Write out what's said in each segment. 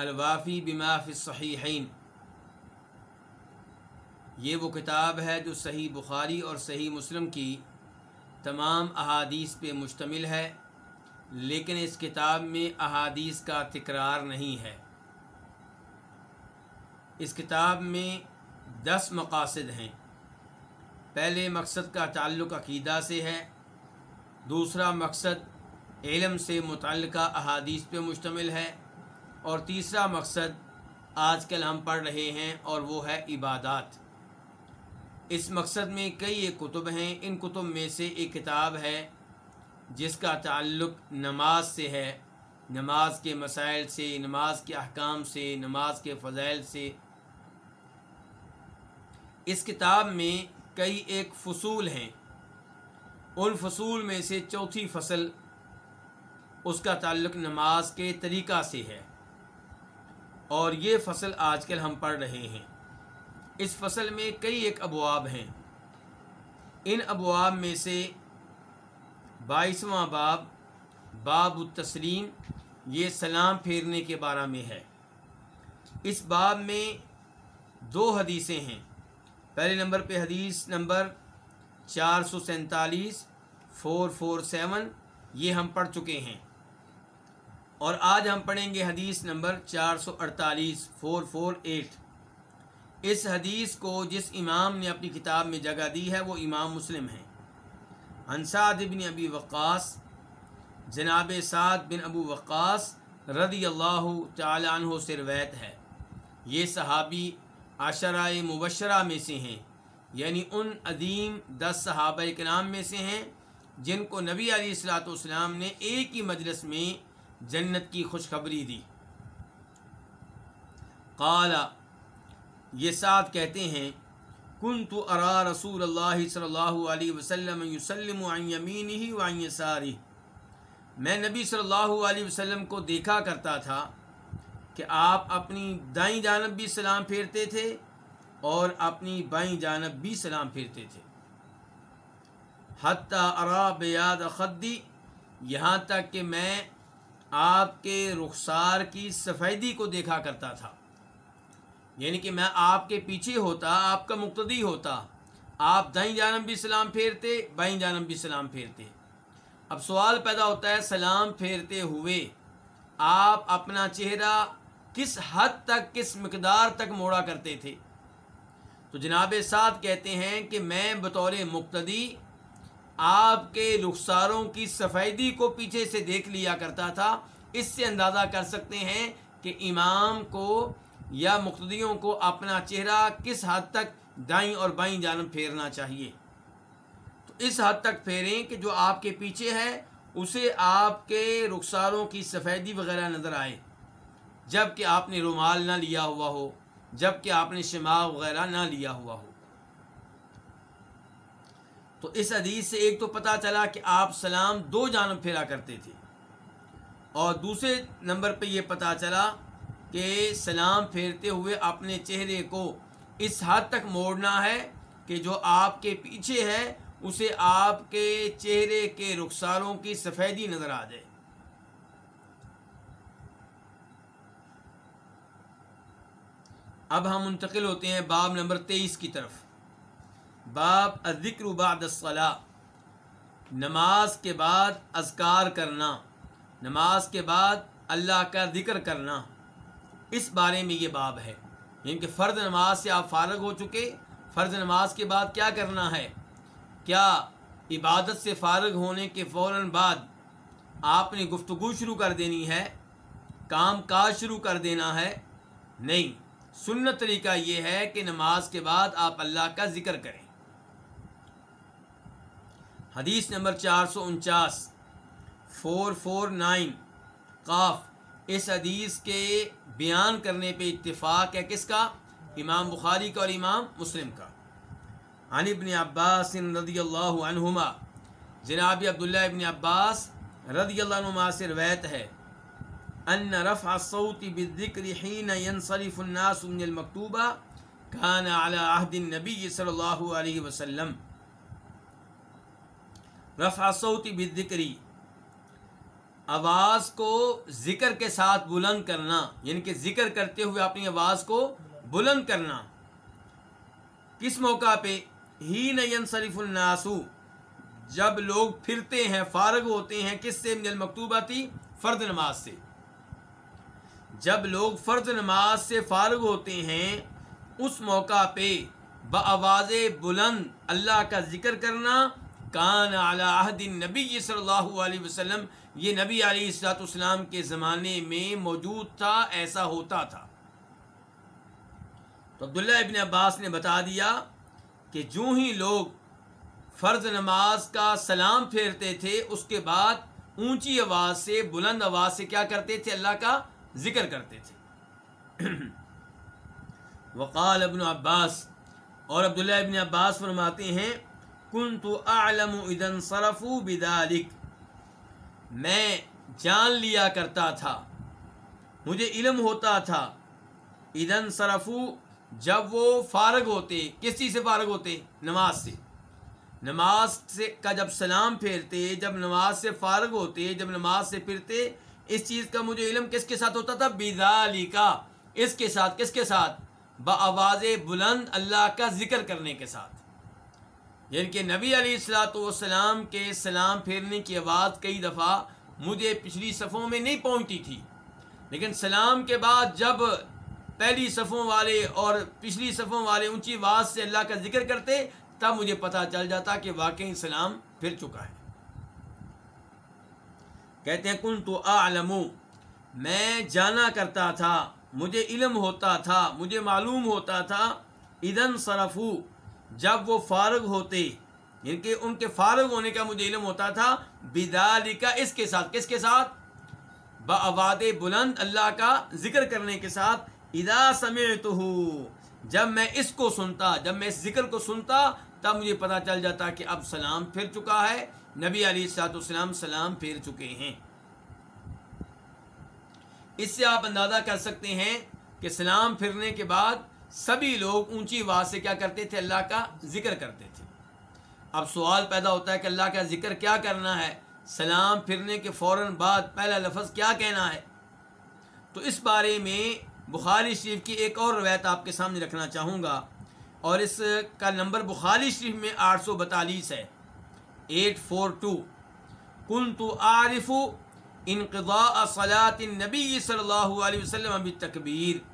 الوافی بما فی الصحیحین۔ یہ وہ کتاب ہے جو صحیح بخاری اور صحیح مسلم کی تمام احادیث پہ مشتمل ہے، لیکن اس کتاب میں احادیث کا تکرار نہیں ہے۔ اس کتاب میں دس مقاصد ہیں۔ پہلے مقصد کا تعلق عقیدہ سے ہے، دوسرا مقصد علم سے متعلقہ احادیث پہ مشتمل ہے۔ اور تیسرا مقصد آج کل ہم پڑھ رہے ہیں اور وہ ہے عبادات۔ اس مقصد میں کئی ایک کتب ہیں، ان کتب میں سے ایک کتاب ہے جس کا تعلق نماز سے ہے۔ نماز کے مسائل سے، نماز کے احکام سے، نماز کے فضائل سے۔ اس کتاب میں کئی ایک فصول ہیں۔ ان فصول میں سے چوتھی فصل اس کا تعلق نماز کے طریقہ سے ہے۔ اور یہ فصل آج کل ہم پڑھ رہے ہیں۔ اس فصل میں کئی ایک ابواب ہیں۔ ان ابواب میں سے بائیسواں باب باب التسلیم، یہ سلام پھیرنے کے بارے میں ہے۔ اس باب میں دو حدیثیں ہیں۔ پہلے نمبر پہ حدیث نمبر چار سو سینتالیس، فور فور سیون، یہ ہم پڑھ چکے ہیں۔ اور آج ہم پڑھیں گے حدیث نمبر چار سو اڑتالیس فور فور ایٹ۔ اس حدیث کو جس امام نے اپنی کتاب میں جگہ دی ہے، وہ امام مسلم ہیں۔ انصاد بن ابی وقاص، جناب سعد بن ابو وقاص رضی اللہ تعالی عنہ سے روایت ہے۔ یہ صحابی عشرۂ مبشرہ میں سے ہیں یعنی ان عظیم دس صحابہ کے نام میں سے ہیں، جن کو نبی علیہ السلاۃ والسلام نے ایک ہی مجلس میں جنت کی خوشخبری دی۔ قالا یہ ساتھ کہتے ہیں کن تو ارا رسول اللہ صلی اللہ علیہ وسلم یوسلم یمینی وائیں ساری میں نبی صلی اللہ علیہ وسلم کو دیکھا کرتا تھا کہ آپ اپنی دائیں جانب بھی سلام پھیرتے تھے اور اپنی بائیں جانب بھی سلام پھیرتے تھے۔ حتیٰ ارا بیاد خدی، یہاں تک کہ میں آپ کے رخسار کی سفیدی کو دیکھا کرتا تھا۔ یعنی کہ میں آپ کے پیچھے ہوتا، آپ کا مقتدی ہوتا۔ آپ دائیں جانب بھی سلام پھیرتے، بائیں جانب بھی سلام پھیرتے۔ اب سوال پیدا ہوتا ہے، سلام پھیرتے ہوئے آپ اپنا چہرہ کس حد تک، کس مقدار تک موڑا کرتے تھے؟ تو جناب ساتھ کہتے ہیں کہ میں بطور مقتدی آپ کے رخساروں کی سفیدی کو پیچھے سے دیکھ لیا کرتا تھا۔ اس سے اندازہ کر سکتے ہیں کہ امام کو یا مقتدیوں کو اپنا چہرہ کس حد تک دائیں اور بائیں جانب پھیرنا چاہیے۔ تو اس حد تک پھیریں کہ جو آپ کے پیچھے ہے، اسے آپ کے رخساروں کی سفیدی وغیرہ نظر آئے۔ جبکہ آپ نے رومال نہ لیا ہوا ہو، جبکہ آپ نے شماغ وغیرہ نہ لیا ہوا ہو۔ تو اس حدیث سے ایک تو پتہ چلا کہ آپ سلام دو جانب پھیرا کرتے تھے۔ اور دوسرے نمبر پہ یہ پتہ چلا کہ سلام پھیرتے ہوئے اپنے چہرے کو اس حد تک موڑنا ہے کہ جو آپ کے پیچھے ہے، اسے آپ کے چہرے کے رخساروں کی سفیدی نظر آ جائے۔ اب ہم منتقل ہوتے ہیں باب نمبر تیئیس کی طرف۔ باب ذکر بعد الصلاح نماز کے بعد اذکار کرنا، نماز کے بعد اللہ کا ذکر کرنا، اس بارے میں یہ باب ہے۔ یعنی کہ فرد نماز سے آپ فارغ ہو چکے، فرض نماز کے بعد کیا کرنا ہے؟ کیا عبادت سے فارغ ہونے کے فوراً بعد آپ نے گفتگو شروع کر دینی ہے؟ کام کاج شروع کر دینا ہے؟ نہیں، سنت طریقہ یہ ہے کہ نماز کے بعد آپ اللہ کا ذکر کریں۔ حدیث نمبر چار سو انچاس۔ فور فور نائن قاف۔ اس حدیث کے بیان کرنے پہ اتفاق ہے کس کا؟ امام بخاری کا اور امام مسلم کا۔ عن ابن عباس رضی اللہ عنہما۔ جناب عبداللہ ابن عباس رضی اللہ عنہما سے روایت ہے۔ ان رفع الصوت بالذکر حين ينصرف الناس من المکتوبہ۔ كان على عهد النبی صلی اللہ علیہ وسلم۔ رفع الصوت بالذکر آواز کو ذکر کے ساتھ بلند کرنا یعنی کہ ذکر کرتے ہوئے اپنی آواز کو بلند کرنا۔ کس موقع پہ؟ ہی نین صریف الناسو جب لوگ پھرتے ہیں، فارغ ہوتے ہیں، کس سے؟ من المکتوبہ تھی فرد نماز سے۔ جب لوگ فرد نماز سے فارغ ہوتے ہیں، اس موقع پہ بآواز بلند اللہ کا ذکر کرنا کان اعلی عہد نبی صلی اللہ علیہ وسلم، یہ نبی علیہ السلاۃ اسلام کے زمانے میں موجود تھا، ایسا ہوتا تھا۔ تو عبداللہ ابن عباس نے بتا دیا کہ جو ہی لوگ فرض نماز کا سلام پھیرتے تھے، اس کے بعد اونچی آواز سے، بلند آواز سے کیا کرتے تھے؟ اللہ کا ذکر کرتے تھے۔ وقال ابن عباس، اور عبداللہ ابن عباس فرماتے ہیں کن تو عالم ادن صرف بدالک میں جان لیا کرتا تھا، مجھے علم ہوتا تھا۔ ادن صرفو جب وہ فارغ ہوتے، کس چیز سے فارغ ہوتے؟ نماز سے۔ نماز سے کا جب سلام پھیرتے، جب نماز سے فارغ ہوتے، جب نماز سے پھرتے، اس چیز کا مجھے علم کس کے ساتھ ہوتا تھا؟ بیدالی کا اس کے ساتھ، کس کے ساتھ؟ بآواز بلند اللہ کا ذکر کرنے کے ساتھ۔ یعنی کہ نبی علیہ السلاۃ والسلام کے سلام پھیرنے کی آواز کئی دفعہ مجھے پچھلی صفوں میں نہیں پہنچتی تھی۔ لیکن سلام کے بعد جب پہلی صفوں والے اور پچھلی صفوں والے اونچی آواز سے اللہ کا ذکر کرتے، تب مجھے پتا چل جاتا کہ واقعی سلام پھر چکا ہے۔ کہتے ہیں، کن تو عالم میں جانا کرتا تھا، مجھے علم ہوتا تھا، مجھے معلوم ہوتا تھا ادن صرفو جب وہ فارغ ہوتے یعنی کہ ان کے فارغ ہونے کا مجھے علم ہوتا تھا بدالی کا اس کے ساتھ، کس کے ساتھ؟ بآباد بلند اللہ کا ذکر کرنے کے ساتھ ادا سمیت جب میں اس کو سنتا، جب میں اس ذکر کو سنتا، تب مجھے پتا چل جاتا کہ اب سلام پھر چکا ہے، نبی علی سات السلام سلام پھیر چکے ہیں۔ اس سے آپ اندازہ کر سکتے ہیں کہ سلام پھرنے کے بعد سبھی لوگ اونچی آواز سے کیا کرتے تھے؟ اللہ کا ذکر کرتے تھے۔ اب سوال پیدا ہوتا ہے کہ اللہ کا ذکر کیا کرنا ہے؟ سلام پھرنے کے فوراً بعد پہلا لفظ کیا کہنا ہے؟ تو اس بارے میں بخاری شریف کی ایک اور روایت آپ کے سامنے رکھنا چاہوں گا۔ اور اس کا نمبر بخاری شریف میں آٹھ سو بتالیس ہے۔ Eight four two. کن تو عارف انقضاء صلاۃ نبی صلی اللہ علیہ وسلم ابھی تکبیر۔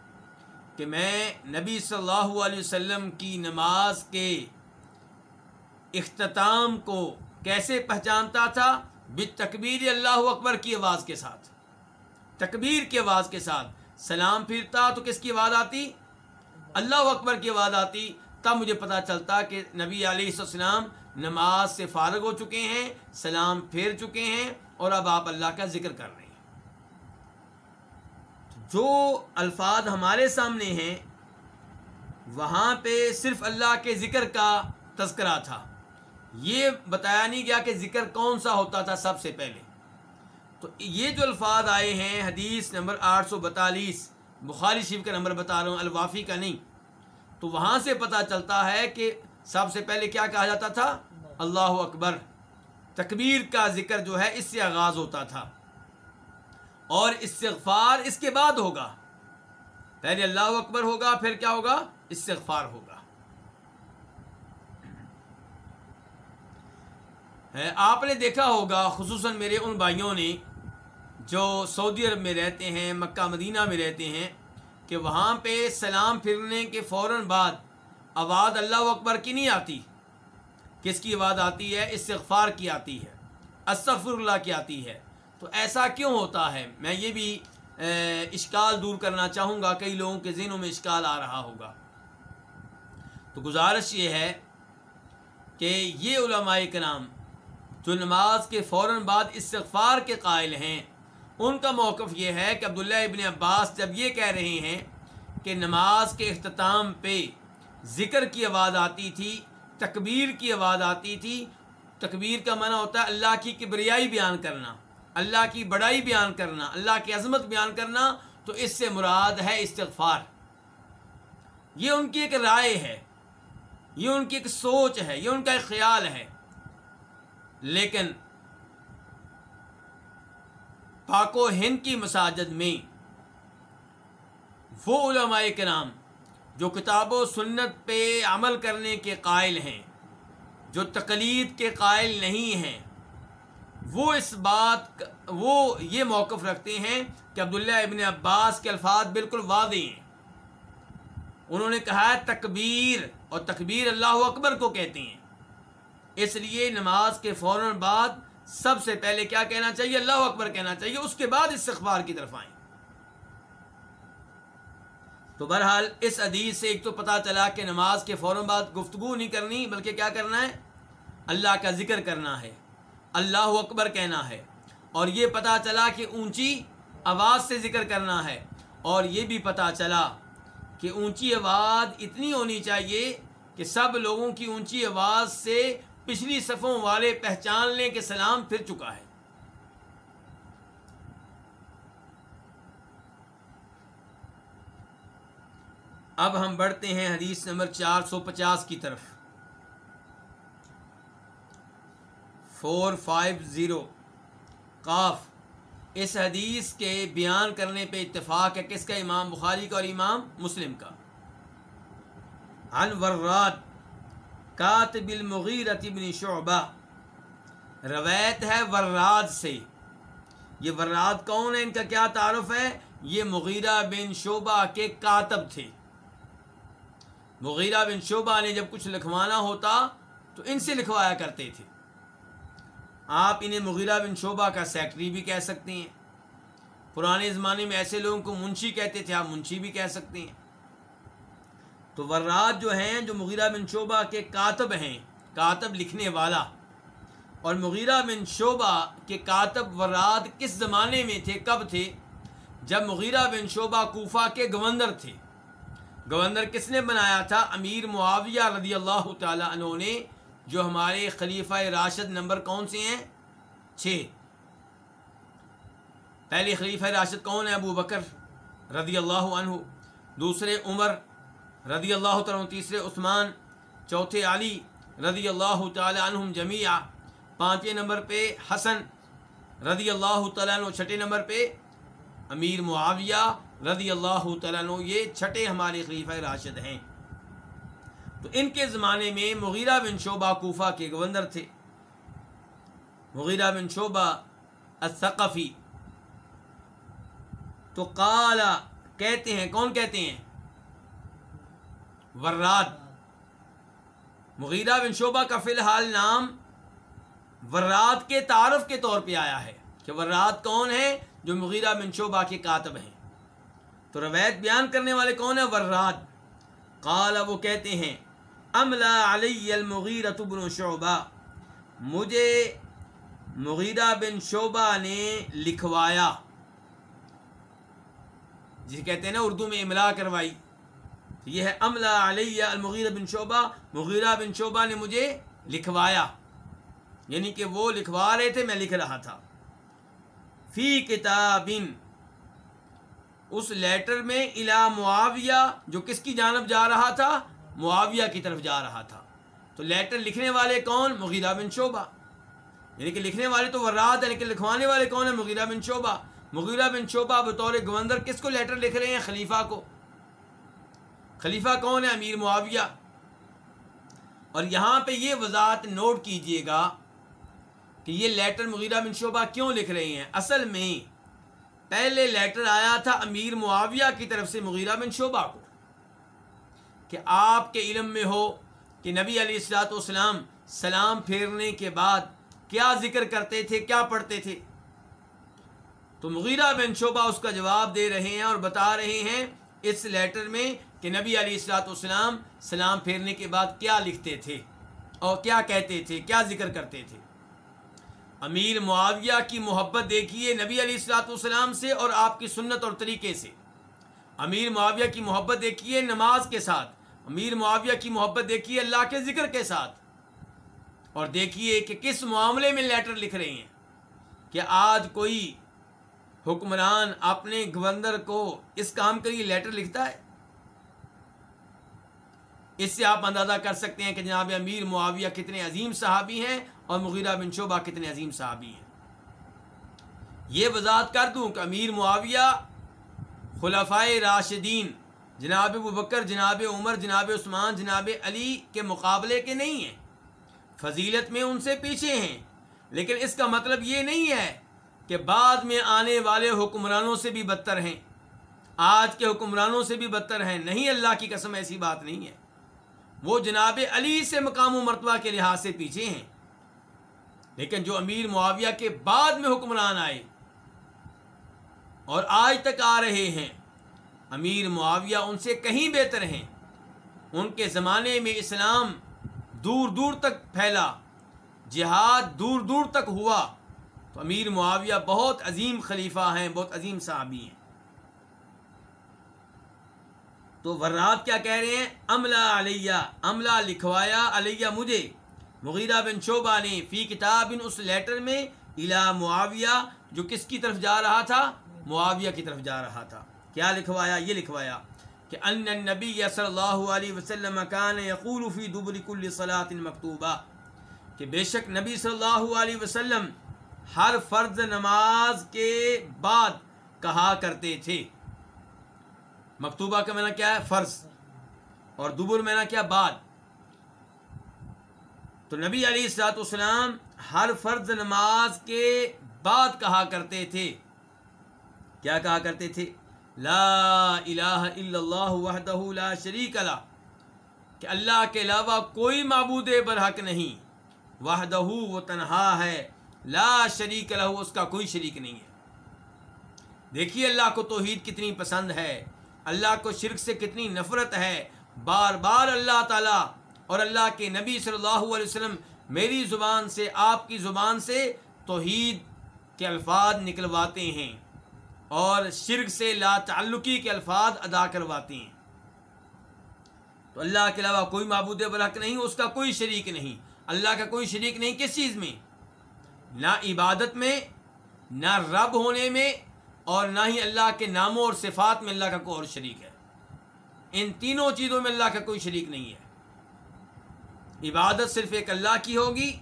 کہ میں نبی صلی اللہ علیہ وسلم کی نماز کے اختتام کو کیسے پہچانتا تھا؟ بتکبیر اللہ اکبر کی آواز کے ساتھ۔ تکبیر کی آواز کے ساتھ۔ سلام پھرتا تو کس کی آواز آتی؟ اللہ اکبر کی آواز آتی۔ تب مجھے پتا چلتا کہ نبی علیہ السلام نماز سے فارغ ہو چکے ہیں، سلام پھیر چکے ہیں اور اب آپ اللہ کا ذکر کر رہے ہیں۔ جو الفاظ ہمارے سامنے ہیں، وہاں پہ صرف اللہ کے ذکر کا تذکرہ تھا۔ یہ بتایا نہیں گیا کہ ذکر کون سا ہوتا تھا سب سے پہلے۔ تو یہ جو الفاظ آئے ہیں، حدیث نمبر آٹھ سو بتالیس، بخاری شیف کا نمبر بتا رہا ہوں، الوافی کا نہیں۔ تو وہاں سے پتہ چلتا ہے کہ سب سے پہلے کیا کہا جاتا تھا؟ اللہ اکبر۔ تکبیر کا ذکر جو ہے، اس سے آغاز ہوتا تھا۔ اور استغفار اس کے بعد ہوگا۔ پہلے اللہ اکبر ہوگا، پھر کیا ہوگا؟ استغفار ہوگا۔ آپ نے دیکھا ہوگا، خصوصاً میرے ان بھائیوں نے جو سعودی عرب میں رہتے ہیں، مکہ، مدینہ میں رہتے ہیں، کہ وہاں پہ سلام پھرنے کے فوراً بعد آواز اللہ اکبر کی نہیں آتی۔ کس کی آواز آتی ہے؟ استغفار کی آتی ہے۔ استغفر اللہ کی آتی ہے۔ تو ایسا کیوں ہوتا ہے؟ میں یہ بھی اشکال دور کرنا چاہوں گا، کئی لوگوں کے ذہنوں میں اشکال آ رہا ہوگا۔ تو گزارش یہ ہے کہ یہ علماء کے نام جو نماز کے فوراً بعد استغفار کے قائل ہیں، ان کا موقف یہ ہے کہ عبداللہ ابن عباس جب یہ کہہ رہے ہیں کہ نماز کے اختتام پہ ذکر کی آواز آتی تھی، تکبیر کی آواز آتی تھی، تکبیر کا معنی ہوتا ہے اللہ کی کبریائی بیان کرنا۔ اللہ کی بڑائی بیان کرنا، اللہ کی عظمت بیان کرنا تو اس سے مراد ہے استغفار۔ یہ ان کی ایک رائے ہے، یہ ان کی ایک سوچ ہے، یہ ان کا ایک خیال ہے۔ لیکن پاک و ہند کی مساجد میں وہ علماء کے نام جو کتاب و سنت پہ عمل کرنے کے قائل ہیں، جو تقلید کے قائل نہیں ہیں وہ اس بات وہ یہ موقف رکھتے ہیں کہ عبداللہ ابن عباس کے الفاظ بالکل واضح ہیں۔ انہوں نے کہا ہے تکبیر اور تکبیر اللہ اکبر کو کہتے ہیں۔ اس لیے نماز کے فوراً بعد سب سے پہلے کیا کہنا چاہیے؟ اللہ اکبر کہنا چاہیے، اس کے بعد استغفار کی طرف آئیں۔ تو بہرحال اس حدیث سے ایک تو پتہ چلا کہ نماز کے فوراً بعد گفتگو نہیں کرنی، بلکہ کیا کرنا ہے؟ اللہ کا ذکر کرنا ہے۔ اللہ اکبر کہنا ہے اور یہ پتہ چلا کہ اونچی آواز سے ذکر کرنا ہے اور یہ بھی پتہ چلا کہ اونچی آواز اتنی ہونی چاہیے کہ سب لوگوں کی اونچی آواز سے پچھلی صفوں والے پہچان لیں کہ سلام پھر چکا ہے۔ اب ہم بڑھتے ہیں حدیث نمبر چار سو پچاس کی طرف۔ فور فائیو زیرو قاف اس حدیث کے بیان کرنے پہ اتفاق ہے کس کا امام بخاری کا اور امام مسلم کا ان ورات کاتب المغیرت ابن شعبہ روایت ہے وراد سے یہ وراد کون ہے ان کا کیا تعارف ہے یہ مغیرہ بن شعبہ کے کاتب تھے مغیرہ بن شعبہ نے جب کچھ لکھوانا ہوتا تو ان سے لکھوایا کرتے تھے آپ انہیں مغیرہ بن شعبہ کا سیکٹری بھی کہہ سکتے ہیں۔ پرانے زمانے میں ایسے لوگوں کو منشی کہتے تھے، آپ منشی بھی کہہ سکتے ہیں۔ تو ورات جو ہیں، جو مغیرہ بن شعبہ کے کاتب ہیں، کاتب لکھنے والا، اور مغیرہ بن شعبہ کے کاتب ورات کس زمانے میں تھے، کب تھے؟ جب مغیرہ بن شعبہ کوفہ کے گورنر تھے۔ گورنر کس نے بنایا تھا؟ امیر معاویہ رضی اللہ تعالیٰ عنہ نے جو ہمارے خلیفہ راشد نمبر کون سے ہیں؟ چھ۔ پہلے خلیفہ راشد کون ہے؟ ابو بکر رضی اللہ عنہ۔ دوسرے عمر رضی اللہ تعالیٰ تیسرے عثمان۔ چوتھے علی رضی اللہ تعالیٰ عنہم جمیعہ۔ پانچویں نمبر پہ حسن رضی اللہ تعالیٰ عنہ۔ چھٹے نمبر پہ امیر معاویہ رضی اللہ تعالیٰ عنہ۔ یہ چھٹے ہمارے خلیفہ راشد ہیں۔ تو ان کے زمانے میں مغیرہ بن شعبہ کوفہ کے گورنر تھے۔ مغیرہ بن شعبہ الثقفی۔ تو قالا کہتے ہیں، کون کہتے ہیں؟ وراد۔ مغیرہ بن شعبہ کا فی الحال نام وراد کے تعارف کے طور پہ آیا ہے کہ وراد کون ہے جو مغیرہ بن شعبہ کے کاتب ہیں۔ تو روایت بیان کرنے والے کون ہیں؟ وراد۔ قال، وہ کہتے ہیں املا علی المغیرہ بن شعبہ۔ مجھے مغیرہ بن شعبہ نے لکھوایا۔ جسے کہتے ہیں نا اردو میں املا کروائی۔ یہ ہے عملہ علیہ المغیر بن شعبہ۔ مغیرہ بن شعبہ نے مجھے لکھوایا۔ یعنی کہ وہ لکھوا رہے تھے، میں لکھ رہا تھا۔ فی کتاب اس لیٹر میں الا معاویہ، جو کس کی جانب جا رہا تھا معاویہ کی طرف جا رہا تھا۔ تو لیٹر لکھنے والے کون؟ مغیرہ بن شعبہ۔ یعنی کہ لکھنے والے تو ورات ہیں، لیکن لکھوانے والے کون ہیں؟ مغیرہ بن شعبہ۔ مغیرہ بن شعبہ بطور گوندر کس کو لیٹر لکھ رہے ہیں؟ خلیفہ کو۔ خلیفہ کون ہے؟ امیر معاویہ۔ اور یہاں پہ یہ وضاحت نوٹ کیجیے گا کہ یہ لیٹر مغیرہ بن شعبہ کیوں لکھ رہے ہیں؟ اصل میں پہلے لیٹر آیا تھا امیر معاویہ کی طرف سے مغیرہ بن شعبہ کو۔ کہ آپ کے علم میں ہو کہ نبی علیہ السلاۃ والسلام سلام پھیرنے کے بعد کیا ذکر کرتے تھے، کیا پڑھتے تھے؟ تو مغیرہ بن شعبہ اس کا جواب دے رہے ہیں اور بتا رہے ہیں اس لیٹر میں کہ نبی علیہ السلاۃ والسلام سلام پھیرنے کے بعد کیا لکھتے تھے اور کیا کہتے تھے، کیا ذکر کرتے تھے؟ امیر معاویہ کی محبت دیکھیے نبی علیہ السلاۃ والسلام سے اور آپ کی سنت اور طریقے سے۔ امیر معاویہ کی محبت دیکھیے نماز کے ساتھ۔ امیر معاویہ کی محبت دیکھیے اللہ کے ذکر کے ساتھ اور دیکھیے کہ کس معاملے میں لیٹر لکھ رہے ہیں کہ آج کوئی حکمران اپنے گورنر کو اس کام کے لیے لیٹر لکھتا ہے؟ اس سے آپ اندازہ کر سکتے ہیں کہ جناب امیر معاویہ کتنے عظیم صحابی ہیں اور مغیرہ بن شعبہ کتنے عظیم صحابی ہیں۔ یہ وضاحت کر دوں کہ امیر معاویہ خلفائے راشدین جناب ابو بکر، جناب عمر، جناب عثمان، جناب علی کے مقابلے کے نہیں ہیں۔ فضیلت میں ان سے پیچھے ہیں۔ لیکن اس کا مطلب یہ نہیں ہے کہ بعد میں آنے والے حکمرانوں سے بھی بدتر ہیں۔ آج کے حکمرانوں سے بھی بدتر ہیں۔ نہیں، اللہ کی قسم، ایسی بات نہیں ہے۔ وہ جناب علی سے مقام و مرتبہ کے لحاظ سے پیچھے ہیں۔ لیکن جو امیر معاویہ کے بعد میں حکمران آئے اور آج تک آ رہے ہیں امیر معاویہ ان سے کہیں بہتر ہیں۔ ان کے زمانے میں اسلام دور دور تک پھیلا، جہاد دور دور تک ہوا۔ تو امیر معاویہ بہت عظیم خلیفہ ہیں، بہت عظیم صحابی ہیں۔ تو ورات کیا کہہ رہے ہیں؟ عملہ علیہ عملہ لکھوایا علیہ مجھے۔ مغیرہ بن شعبہ نے فی کتاب ان اس لیٹر میں الا معاویہ، جو کس کی طرف جا رہا تھا؟ معاویہ کی طرف جا رہا تھا۔ کیا لکھوایا؟ یہ لکھوایا کہ ان نبی صلی اللہ علیہ وسلم کان یقول فی دبر کل صلاۃ مکتوبہ، کہ بے شک نبی صلی اللہ علیہ وسلم ہر فرض نماز کے بعد کہا کرتے تھے۔ مکتوبہ کا معنی کیا ہے؟ فرض۔ اور دبر میں کیا؟ بعد۔ تو نبی علی السلاط والسلام ہر فرض نماز کے بعد کہا کرتے تھے۔ کیا کہا کرتے تھے؟ لا الہ الا اللہ وحدہ لا شریک اللہ کہ اللہ کے علاوہ کوئی معبود برحق نہیں۔ وحدہ وہ تنہا ہے، لا شریک اللہ اس کا کوئی شریک نہیں ہے۔ دیکھیے اللہ کو توحید کتنی پسند ہے، اللہ کو شرک سے کتنی نفرت ہے۔ بار بار اللہ تعالیٰ اور اللہ کے نبی صلی اللہ علیہ وسلم میری زبان سے، آپ کی زبان سے توحید کے الفاظ نکلواتے ہیں۔ اور شرک سے لا تعلقی کے الفاظ ادا کرواتے ہیں۔ تو اللہ کے علاوہ کوئی معبود برحق نہیں، اس کا کوئی شریک نہیں۔ اللہ کا کوئی شریک نہیں کس چیز میں؟ نہ عبادت میں، نہ رب ہونے میں اور نہ ہی اللہ کے ناموں اور صفات میں اللہ کا کوئی اور شریک ہے۔ ان تینوں چیزوں میں اللہ کا کوئی شریک نہیں ہے۔ عبادت صرف ایک اللہ کی ہوگی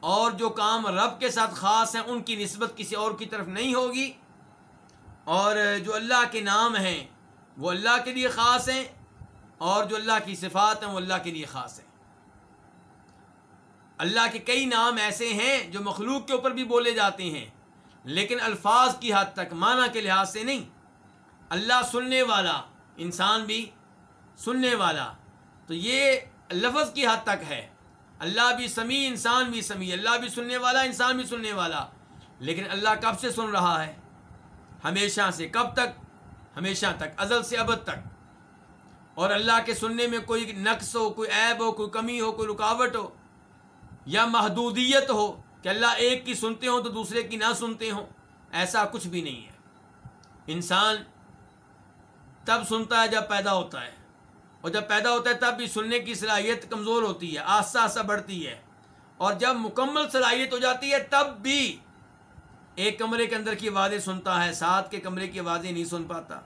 اور جو کام رب کے ساتھ خاص ہیں، ان کی نسبت کسی اور کی طرف نہیں ہوگی۔ اور جو اللہ کے نام ہیں، وہ اللہ کے لیے خاص ہیں، اور جو اللہ کی صفات ہیں، وہ اللہ کے لیے خاص ہیں۔ اللہ کے کئی نام ایسے ہیں جو مخلوق کے اوپر بھی بولے جاتے ہیں، لیکن الفاظ کی حد تک، معنی کے لحاظ سے نہیں۔ اللہ سننے والا انسان بھی سننے والا، تو یہ لفظ کی حد تک ہے۔ اللہ بھی سمیع، انسان بھی سمیع۔ اللہ بھی سننے والا، انسان بھی سننے والا۔ لیکن اللہ کب سے سن رہا ہے؟ ہمیشہ سے کب تک؟ ہمیشہ تک، ازل سے ابد تک۔ اور اللہ کے سننے میں کوئی نقص ہو، کوئی عیب ہو، کوئی کمی ہو، کوئی رکاوٹ ہو، یا محدودیت ہو کہ اللہ ایک کی سنتے ہوں تو دوسرے کی نہ سنتے ہوں، ایسا کچھ بھی نہیں ہے۔ انسان تب سنتا ہے جب پیدا ہوتا ہے۔ اور جب پیدا ہوتا ہے تب بھی سننے کی صلاحیت کمزور ہوتی ہے، آہستہ آہستہ بڑھتی ہے۔ اور جب مکمل صلاحیت ہو جاتی ہے تب بھی ایک کمرے کے اندر کی آوازیں سنتا ہے، ساتھ کے کمرے کی آوازیں نہیں سن پاتا۔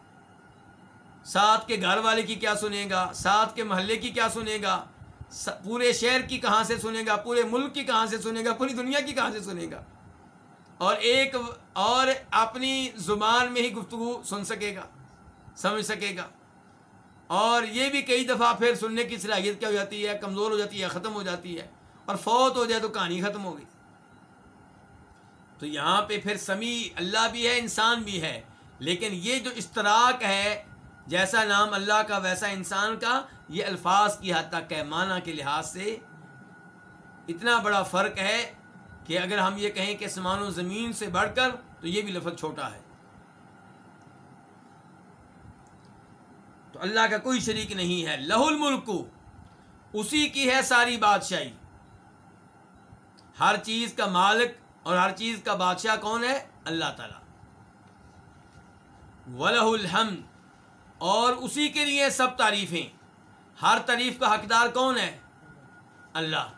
ساتھ کے گھر والے کی کیا سنے گا؟ ساتھ کے محلے کی کیا سنے گا؟ پورے شہر کی کہاں سے سنے گا؟ پورے ملک کی کہاں سے سنے گا؟ پوری دنیا کی کہاں سے سنے گا؟ اور ایک اور اپنی زبان میں ہی گفتگو سن سکے گا، سمجھ سکے گا۔ اور یہ بھی کئی دفعہ پھر سننے کی صلاحیت کیا ہو جاتی ہے؟ کمزور ہو جاتی ہے، ختم ہو جاتی ہے۔ اور فوت ہو جائے تو کہانی ختم ہو گئی۔ تو یہاں پہ پھر سمیع اللہ بھی ہے، انسان بھی ہے۔ لیکن یہ جو اشتراک ہے، جیسا نام اللہ کا، ویسا انسان کا، یہ الفاظ کی حد تک ہے۔ معنی کے لحاظ سے اتنا بڑا فرق ہے کہ اگر ہم یہ کہیں کہ سمان و زمین سے بڑھ کر، تو یہ بھی لفظ چھوٹا ہے۔ تو اللہ کا کوئی شریک نہیں ہے۔ لہ الملک، اسی کی ہے ساری بادشاہی۔ ہر چیز کا مالک اور ہر چیز کا بادشاہ کون ہے؟ اللہ تعالی۔ ولہ الحمد۔ اور اسی کے لیے سب تعریفیں۔ ہر تعریف کا حقدار کون ہے؟ اللہ۔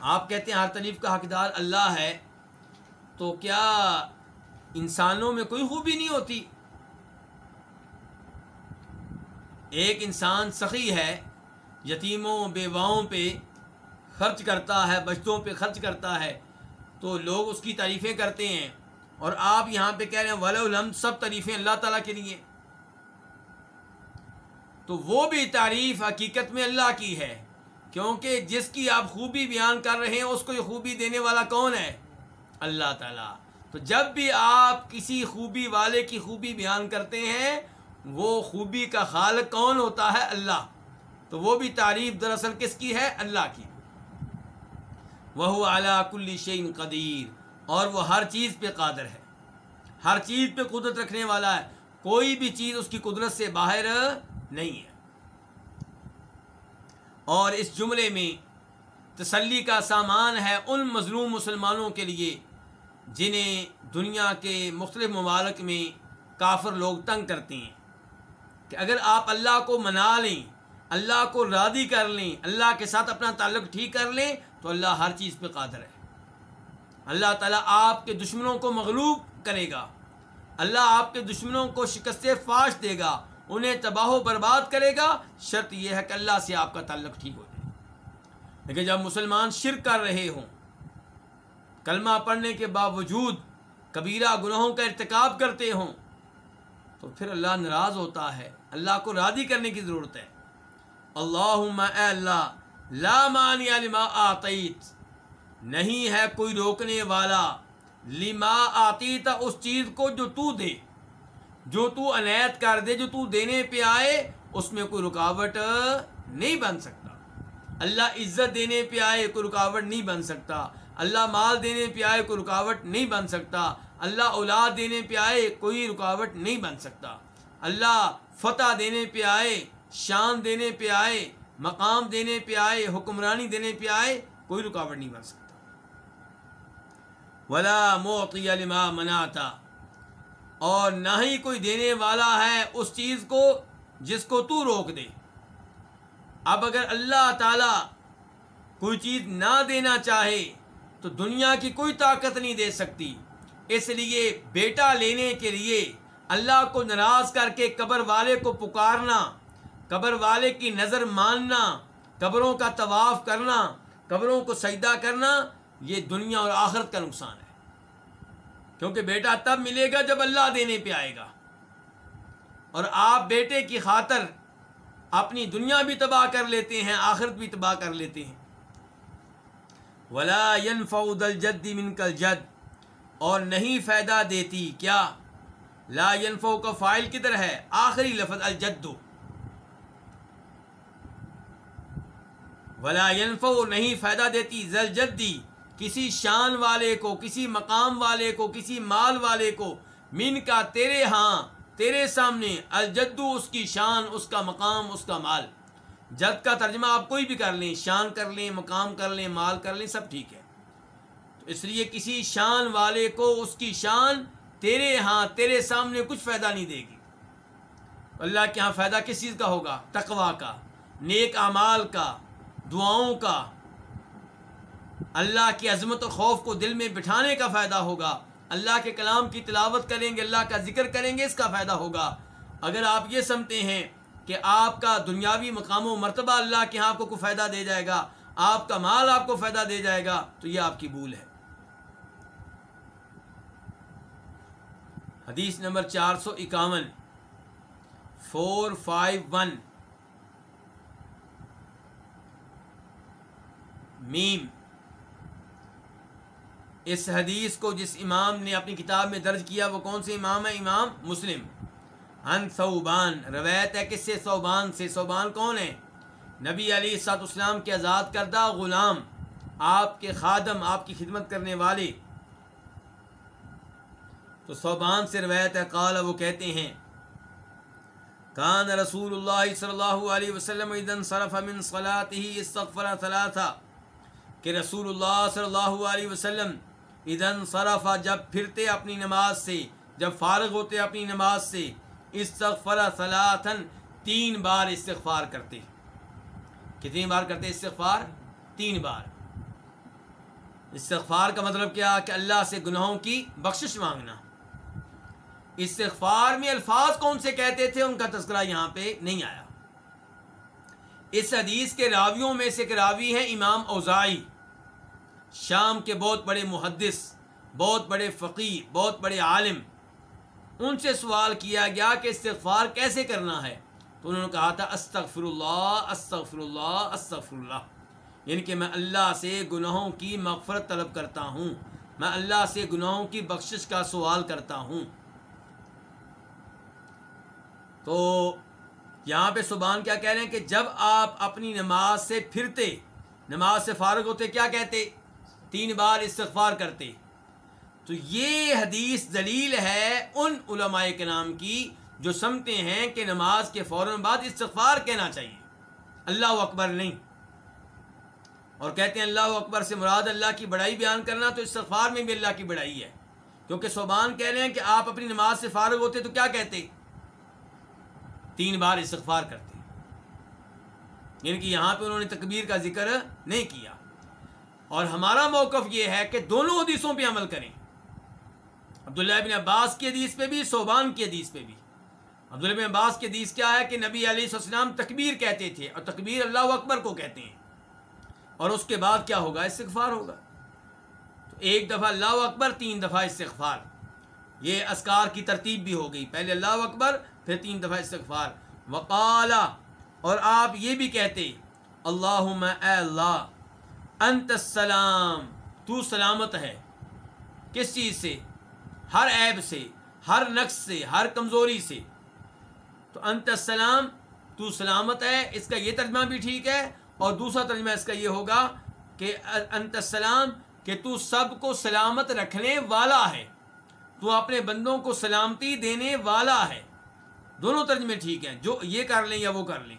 آپ کہتے ہیں ہر تعریف کا حقدار اللہ ہے، تو کیا انسانوں میں کوئی خوبی نہیں ہوتی؟ ایک انسان سخی ہے، یتیموں، بیواؤں پہ خرچ کرتا ہے، بچتوں پہ خرچ کرتا ہے۔ تو لوگ اس کی تعریفیں کرتے ہیں۔ اور آپ یہاں پہ کہہ رہے ہیں ولی الحمد سب تعریفیں اللہ تعالیٰ کے لیے۔ تو وہ بھی تعریف حقیقت میں اللہ کی ہے۔ کیونکہ جس کی آپ خوبی بیان کر رہے ہیں، اس کو یہ خوبی دینے والا کون ہے؟ اللہ تعالیٰ۔ تو جب بھی آپ کسی خوبی والے کی خوبی بیان کرتے ہیں، وہ خوبی کا خالق کون ہوتا ہے؟ اللہ۔ تو وہ بھی تعریف دراصل کس کی ہے؟ اللہ کی۔ وہ اعلیٰ کل شعین قدیر، اور وہ ہر چیز پہ قادر ہے۔ ہر چیز پہ قدرت رکھنے والا ہے۔ کوئی بھی چیز اس کی قدرت سے باہر نہیں ہے۔ اور اس جملے میں تسلی کا سامان ہے ان مظلوم مسلمانوں کے لیے جنہیں دنیا کے مختلف ممالک میں کافر لوگ تنگ کرتے ہیں۔ کہ اگر آپ اللہ کو منا لیں، اللہ کو رادی کر لیں، اللہ کے ساتھ اپنا تعلق ٹھیک کر لیں تو اللہ ہر چیز پہ قادر ہے۔ اللہ تعالیٰ آپ کے دشمنوں کو مغلوب کرے گا۔ اللہ آپ کے دشمنوں کو شکست فاش دے گا۔ انہیں تباہ و برباد کرے گا۔ شرط یہ ہے کہ اللہ سے آپ کا تعلق ٹھیک ہو جائے۔ لیکن جب مسلمان شرک کر رہے ہوں، کلمہ پڑھنے کے باوجود کبیرہ گناہوں کا ارتکاب کرتے ہوں، تو پھر اللہ ناراض ہوتا ہے۔ اللہ کو رادی کرنے کی ضرورت ہے۔ اللہ اے اللہ لا مانی لما آتیت، نہیں ہے کوئی روکنے والا۔ لما آتی اس چیز کو جو تو دے، جو تو عنایت کر دے، جو تو دینے پہ آئے، اس میں کوئی رکاوٹ نہیں بن سکتا۔ اللہ عزت دینے پہ آئے، کوئی رکاوٹ نہیں بن سکتا۔ اللہ مال دینے پہ آئے، کوئی رکاوٹ نہیں بن سکتا۔ اللہ اولاد دینے پہ آئے، کوئی رکاوٹ نہیں بن سکتا۔ اللہ فتح دینے پہ آئے، شان دینے پہ آئے مقام دینے پہ آئے، حکمرانی دینے پہ آئے، کوئی رکاوٹ نہیں بن سکتا۔ ولا موقع لما مناتا اور نہ ہی کوئی دینے والا ہے اس چیز کو جس کو تو روک دے۔ اب اگر اللہ تعالی کوئی چیز نہ دینا چاہے، تو دنیا کی کوئی طاقت نہیں دے سکتی۔ اس لیے بیٹا لینے کے لیے اللہ کو ناراض کر کے قبر والے کو پکارنا قبر والے کی نظر ماننا، قبروں کا طواف کرنا، قبروں کو سجدہ کرنا، یہ دنیا اور آخرت کا نقصان ہے۔ کیونکہ بیٹا تب ملے گا جب اللہ دینے پہ آئے گا۔ اور آپ بیٹے کی خاطر اپنی دنیا بھی تباہ کر لیتے ہیں، آخرت بھی تباہ کر لیتے ہیں۔ ولا فعود الجد من کل جد اور نہیں فائدہ دیتی، کیا؟ لا ینفو کا فائل کدھر ہے؟ آخری لفظ الجدو ولا ینفو نہیں فائدہ دیتی زل جدی کسی شان والے کو، کسی مقام والے کو، کسی مال والے کو، من کا تیرے ہاں تیرے سامنے الجدو اس کی شان، اس کا مقام، اس کا مال۔ جد کا ترجمہ آپ کوئی بھی کر لیں، شان کر لیں، مقام کر لیں، مال کر لیں، سب ٹھیک ہے۔ تو اس لیے کسی شان والے کو، اس کی شان تیرے ہاں تیرے سامنے کچھ فائدہ نہیں دے گی۔ اللہ کے ہاں فائدہ کس چیز کا ہوگا؟ تقوا کا، نیک اعمال کا دعاؤں کا۔ اللہ کی عظمت و خوف کو دل میں بٹھانے کا فائدہ ہوگا۔ اللہ کے کلام کی تلاوت کریں گے، اللہ کا ذکر کریں گے، اس کا فائدہ ہوگا۔ اگر آپ یہ سمتے ہیں کہ آپ کا دنیاوی مقام و مرتبہ اللہ کے ہاں آپ کو کوئی فائدہ دے جائے گا، آپ کا مال آپ کو فائدہ دے جائے گا، تو یہ آپ کی بھول ہے۔ حدیث نمبر چار سو اکاون۔ Four five one. میم۔ اس حدیث کو جس امام نے اپنی کتاب میں درج کیا، وہ کون سے امام ہے؟ امام مسلم۔ ان صوبان روایت ہے کس سے؟ صوبان سے۔ صوبان کون ہے؟ نبی علی سات اسلام کے آزاد کردہ غلام، آپ کے خادم، آپ کی خدمت کرنے والے۔ تو صوبان سے روایت ہے، قال، وہ کہتے ہیں، کان رسول اللہ صلی اللہ علیہ وسلم صرف من صلاته استغفر ثلاثہ کہ رسول اللہ صلی اللہ علیہ وسلم ادن صرفہ جب پھرتے اپنی نماز سے، جب فارغ ہوتے اپنی نماز سے، استغفر ثلاثن تین بار استغفار کرتے۔ کتنی بار کرتے استغفار؟ تین بار۔ استغفار کا مطلب کیا؟ کہ اللہ سے گناہوں کی بخشش مانگنا۔ استغفار میں الفاظ کون سے کہتے تھے؟ ان کا تذکرہ یہاں پہ نہیں آیا۔ اس حدیث کے راویوں میں سے ایک راوی ہے، امام اوزائی شام کے بہت بڑے محدث، بہت بڑے فقیر بہت بڑے عالم، ان سے سوال کیا گیا کہ استغفار کیسے کرنا ہے؟ تو انہوں نے کہا تھا استغفر اللہ استغفر اللہ استغفر اللہ یعنی کہ میں اللہ سے گناہوں کی مغفرت طلب کرتا ہوں۔ میں اللہ سے گناہوں کی بخشش کا سوال کرتا ہوں۔ تو یہاں پہ سبحان کیا کہہ رہے ہیں کہ جب آپ اپنی نماز سے پھرتے، نماز سے فارغ ہوتے، کیا کہتے؟ تین بار استغفار کرتے۔ تو یہ حدیث دلیل ہے ان علماء کے نام کی جو سمتے ہیں کہ نماز کے فوراً بعد استغفار کہنا چاہیے۔ اللہ اکبر نہیں۔ اور کہتے ہیں اللہ اکبر سے مراد اللہ کی بڑائی بیان کرنا تو استغفار میں بھی اللہ کی بڑائی ہے۔ کیونکہ صوبان کہہ رہے ہیں کہ آپ اپنی نماز سے فارغ ہوتے تو کیا کہتے؟ تین بار استغفار کرتے۔ یعنی کہ یہاں پہ انہوں نے تکبیر کا ذکر نہیں کیا۔ اور ہمارا موقف یہ ہے کہ دونوں حدیثوں پہ عمل کریں۔ عبداللہ بن عباس کی حدیث پہ بھی، صوبان کی حدیث پہ بھی۔ عبداللہ بن عباس کی حدیث کیا ہے کہ نبی علیہ السلام تکبیر کہتے تھے اور تکبیر اللہ اکبر کو کہتے ہیں۔ اور اس کے بعد کیا ہوگا؟ استغفار ہوگا۔ تو ایک دفعہ اللہ اکبر، تین دفعہ استغفار۔ یہ اسکار کی ترتیب بھی ہو گئی۔ پہلے اللہ اکبر، پھر تین دفعہ استغفار۔ وقالا، اور آپ یہ بھی کہتے اللہ اے اللہ انت السلام، تو سلامت ہے۔ کس چیز سے، ہر عیب سے، ہر نقص سے، ہر کمزوری سے۔ تو انت السلام، تو سلامت ہے۔ اس کا یہ ترجمہ بھی ٹھیک ہے۔ اور دوسرا ترجمہ اس کا یہ ہوگا کہ انت السلام، کہ تو سب کو سلامت رکھنے والا ہے۔ تو اپنے بندوں کو سلامتی دینے والا ہے۔ دونوں ترجمے ٹھیک ہیں۔ جو یہ کر لیں یا وہ کر لیں۔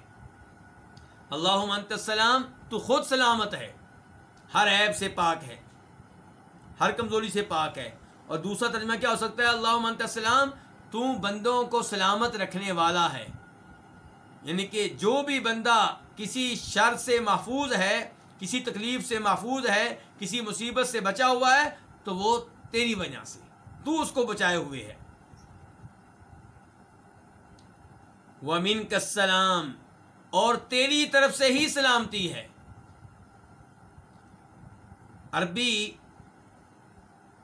اللہ انت السلام، تو خود سلامت ہے۔ ہر عیب سے پاک ہے، ہر کمزوری سے پاک ہے۔ اور دوسرا ترجمہ کیا ہو سکتا ہے؟ اللہ منت السلام، تو بندوں کو سلامت رکھنے والا ہے۔ یعنی کہ جو بھی بندہ کسی شر سے محفوظ ہے، کسی تکلیف سے محفوظ ہے، کسی مصیبت سے بچا ہوا ہے، تو وہ تیری وجہ سے، تو اس کو بچائے ہوئے ہے۔ ومن کا سلام اور تیری طرف سے ہی سلامتی ہے۔ عربی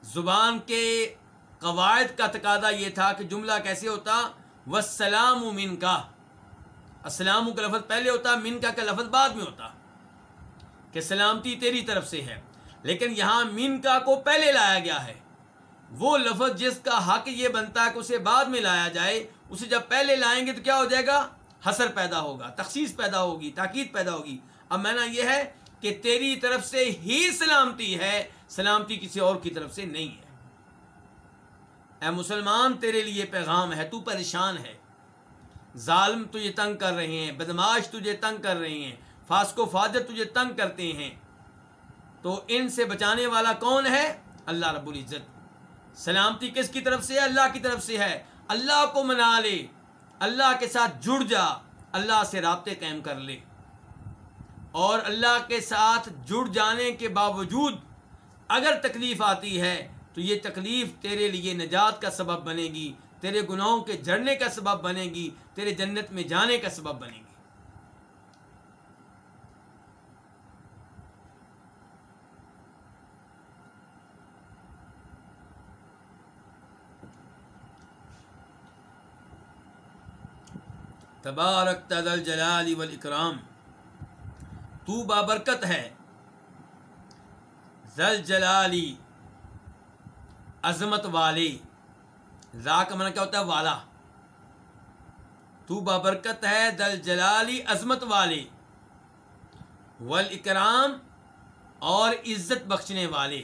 زبان کے قواعد کا تقاضا یہ تھا کہ جملہ کیسے ہوتا؟ وسلام و من کا السلام کا لفظ پہلے ہوتا من کا کا لفظ بعد میں ہوتا۔ کہ سلامتی تیری طرف سے ہے۔ لیکن یہاں من کا کو پہلے لایا گیا ہے۔ وہ لفظ جس کا حق یہ بنتا ہے کہ اسے بعد میں لایا جائے، اسے جب پہلے لائیں گے تو کیا ہو جائے گا؟ حسر پیدا ہوگا، تخصیص پیدا ہوگی، تاکید پیدا ہوگی۔ اب میں یہ ہے کہ تیری طرف سے ہی سلامتی ہے، سلامتی کسی اور کی طرف سے نہیں ہے۔ اے مسلمان، تیرے لیے پیغام ہے، تو پریشان ہے۔ ظالم تجھے تنگ کر رہے ہیں، بدماش تجھے تنگ کر رہے ہیں، فاسق و فاجر تجھے تنگ کرتے ہیں۔ تو ان سے بچانے والا کون ہے؟ اللہ رب العزت۔ سلامتی کس کی طرف سے ہے؟ اللہ کی طرف سے ہے۔ اللہ کو منا لے، اللہ کے ساتھ جڑ جا، اللہ سے رابطے قائم کر لے۔ اور اللہ کے ساتھ جڑ جانے کے باوجود اگر تکلیف آتی ہے تو یہ تکلیف تیرے لیے نجات کا سبب بنے گی، تیرے گناہوں کے جڑنے کا سبب بنے گی، تیرے جنت میں جانے کا سبب بنے گی۔ تبارک تدل جلال والاکرام۔ تو بابرکت ہے زل جلالی، عظمت والے ذا کا من کیا ہوتا ہے؟ والا۔ تو بابرکت ہے دل جلالی، عظمت والے والاکرام اور عزت بخشنے والے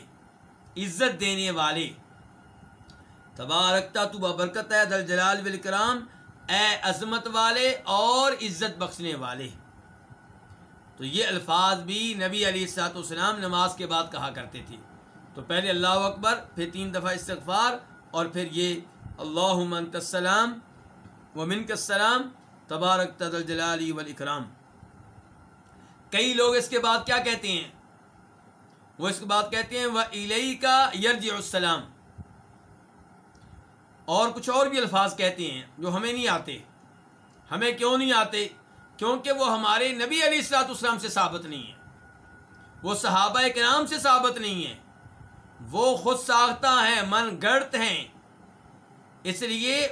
عزت دینے والے تبارکتا تو بابرکت ہے دل جلال والاکرام، اے عظمت والے اور عزت بخشنے والے۔ تو یہ الفاظ بھی نبی علی السلاط والسلام نماز کے بعد کہا کرتے تھے۔ تو پہلے اللہ اکبر، پھر تین دفعہ استغفار اور پھر یہ اللہ منت السلام و منک السلام، تبارک تد الجلالی والاکرام کئی لوگ اس کے بعد کیا کہتے ہیں؟ وہ اس کے بعد کہتے ہیں وہ علیہ کا یرج السلام اور کچھ اور بھی الفاظ کہتے ہیں جو ہمیں نہیں آتے۔ ہمیں کیوں نہیں آتے؟ کیونکہ وہ ہمارے نبی علی السلاط اسلام سے ثابت نہیں ہے وہ صحابہ کرام سے ثابت نہیں ہے وہ خود ساختہ ہیں، من گڑت ہیں۔ اس لیے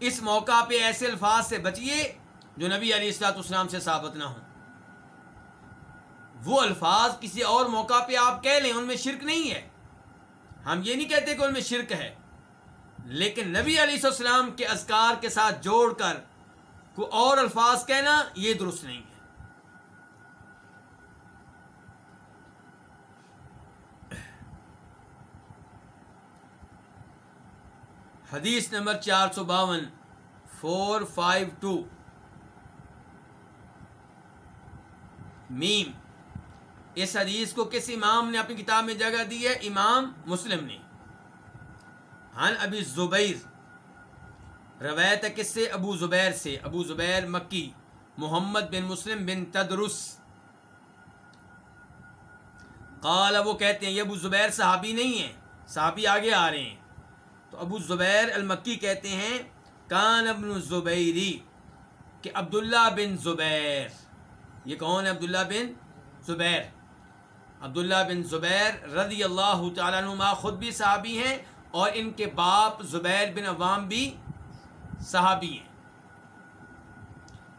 اس موقع پہ ایسے الفاظ سے بچیے جو نبی علی السلاط اسلام سے ثابت نہ ہوں۔ وہ الفاظ کسی اور موقع پہ آپ کہہ لیں، ان میں شرک نہیں ہے۔ ہم یہ نہیں کہتے کہ ان میں شرک ہے۔ لیکن نبی علیہ السلام کے اذکار کے ساتھ جوڑ کر کوئی اور الفاظ کہنا یہ درست نہیں ہے۔ حدیث نمبر چار سو باون فور فائیو ٹو میم، اس حدیث کو کس امام نے اپنی کتاب میں جگہ دی ہے؟ امام مسلم نے۔ ہن ابھی زبیر روایت کس سے ابو زبیر سے، ابو زبیر مکی، محمد بن مسلم بن تدرس۔ قال، وہ کہتے ہیں، یہ ابو زبیر صحابی نہیں ہیں، صحابی آگے آ رہے ہیں۔ تو ابو زبیر المکی کہتے ہیں، کان ابن زبیری، کہ عبداللہ بن زبیر۔ یہ کون ہے؟ عبداللہ بن زبیر۔ عبداللہ بن زبیر رضی اللہ تعالیٰ نما خود بھی صحابی ہیں اور ان کے باپ زبیر بن عوام بھی صحابی ہیں۔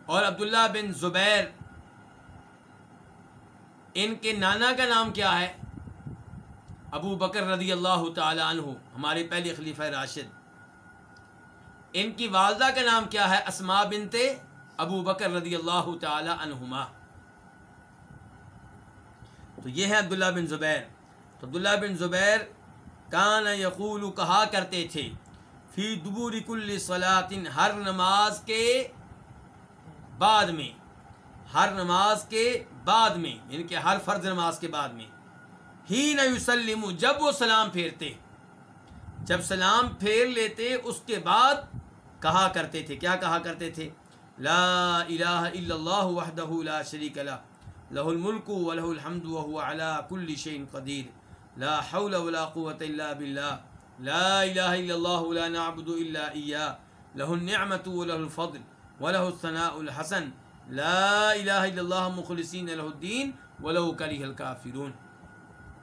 اور عبداللہ بن زبیر، ان کے نانا کا نام کیا ہے؟ ابو بکر رضی اللہ تعالی عنہ، ہمارے پہلے خلیفہ راشد۔ ان کی والدہ کا نام کیا ہے؟ اسما بنت ابو بکر رضی اللہ تعالی عنہما۔ تو یہ ہے عبداللہ بن زبیر۔ تو عبداللہ بن زبیر کان یقول، کہا کرتے تھے فی دبور کل صلاطن ہر نماز کے بعد میں۔ ہر نماز کے بعد میں یعنی کہ ہر فرض نماز کے بعد میں۔ ہی نہ یوسلم جب وہ سلام پھیرتے۔ جب سلام پھیر لیتے، اس کے بعد کہا کرتے تھے۔ کیا کہا کرتے تھے؟ لا الہ الا اللہ وحدہ لا شریک لہ۔ لہ الملک و لہ الحمد وهو على كل شيء قدیر۔ لا حول ولا قوة الا باللہ۔ لا الہ الا اللہ لا نعبد الا ایا له النعمة وله الفضل وله الثناء الحسن. لا الہ الا اللہ مخلصین له الدین ولو کریہ الکافرون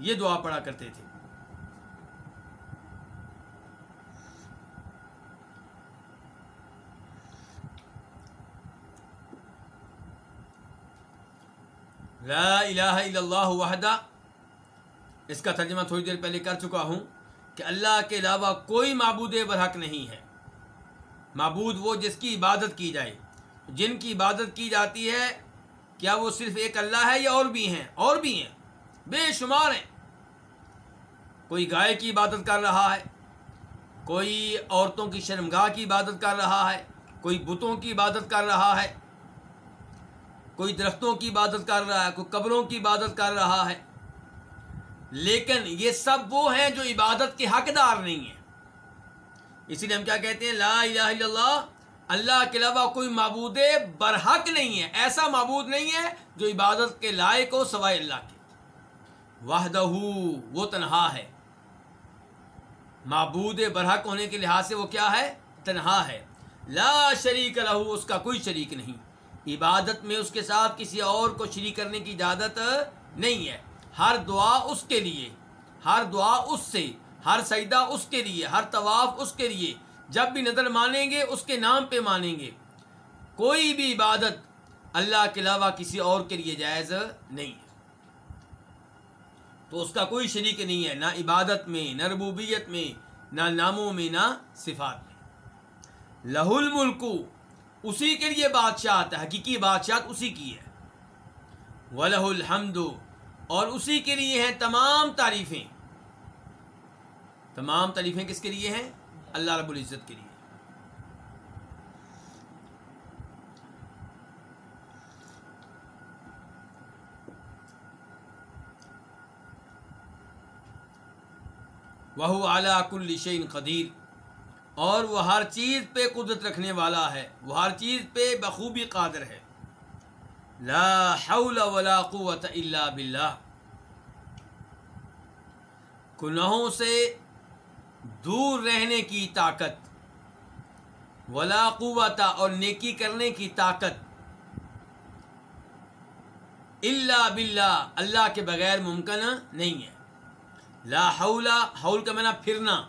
یہ دعا پڑھا کرتے تھے۔ لا الہ الا اللہ وحدہ اس کا ترجمہ تھوڑی دیر پہلے کر چکا ہوں۔ کہ اللہ کے علاوہ کوئی معبود برحق نہیں ہے۔ معبود وہ جس کی عبادت کی جائے۔ جن کی عبادت کی جاتی ہے، کیا وہ صرف ایک اللہ ہے یا اور بھی ہیں؟ اور بھی ہیں۔ بے شمار ہیں۔ کوئی گائے کی عبادت کر رہا ہے، کوئی عورتوں کی شرمگاہ کی عبادت کر رہا ہے، کوئی بتوں کی عبادت کر رہا ہے، کوئی درختوں کی عبادت کر رہا ہے، کوئی قبروں کی عبادت کر رہا ہے۔ لیکن یہ سب وہ ہیں جو عبادت کے حقدار نہیں ہیں۔ اسی لیے ہم کیا کہتے ہیں؟ لا الہ الا اللہ اللہ کے علاوہ کوئی معبود برحق نہیں ہے۔ ایسا معبود نہیں ہے جو عبادت کے لائق ہو سوائے اللہ کے۔ وحدہ، وہ تنہا ہے۔ معبود برحق ہونے کے لحاظ سے وہ کیا ہے؟ تنہا ہے۔ لا شریک لہو، اس کا کوئی شریک نہیں۔ عبادت میں اس کے ساتھ کسی اور کو شریک کرنے کی اجازت نہیں ہے۔ ہر دعا اس کے لیے، ہر دعا اس سے، ہر سجدہ اس کے لیے، ہر طواف اس کے لیے، جب بھی نظر مانیں گے اس کے نام پہ مانیں گے۔ کوئی بھی عبادت اللہ کے علاوہ کسی اور کے لیے جائز نہیں ہے۔ تو اس کا کوئی شریک نہیں ہے، نہ عبادت میں، نہ ربوبیت میں، نہ ناموں میں، نہ صفات میں۔ لہ الملک اسی کے لیے بادشاہت حقیقی بادشاہت اسی کی ہے۔ ولہ الحمد اور اسی کے لیے ہیں تمام تعریفیں۔ تمام تعریفیں کس کے لیے ہیں؟ اللہ رب العزت کے لیے۔ وہ اعلیٰ کل شعین قدیر اور وہ ہر چیز پہ قدرت رکھنے والا ہے۔ وہ ہر چیز پہ بخوبی قادر ہے۔ لا حول ولا قوت الا باللہ۔ گناہوں سے دور رہنے کی طاقت۔ ولا قوت اور نیکی کرنے کی طاقت۔ اللہ باللہ، اللہ کے بغیر ممکن نہیں ہے۔ لا حول حول کا منع پھرنا۔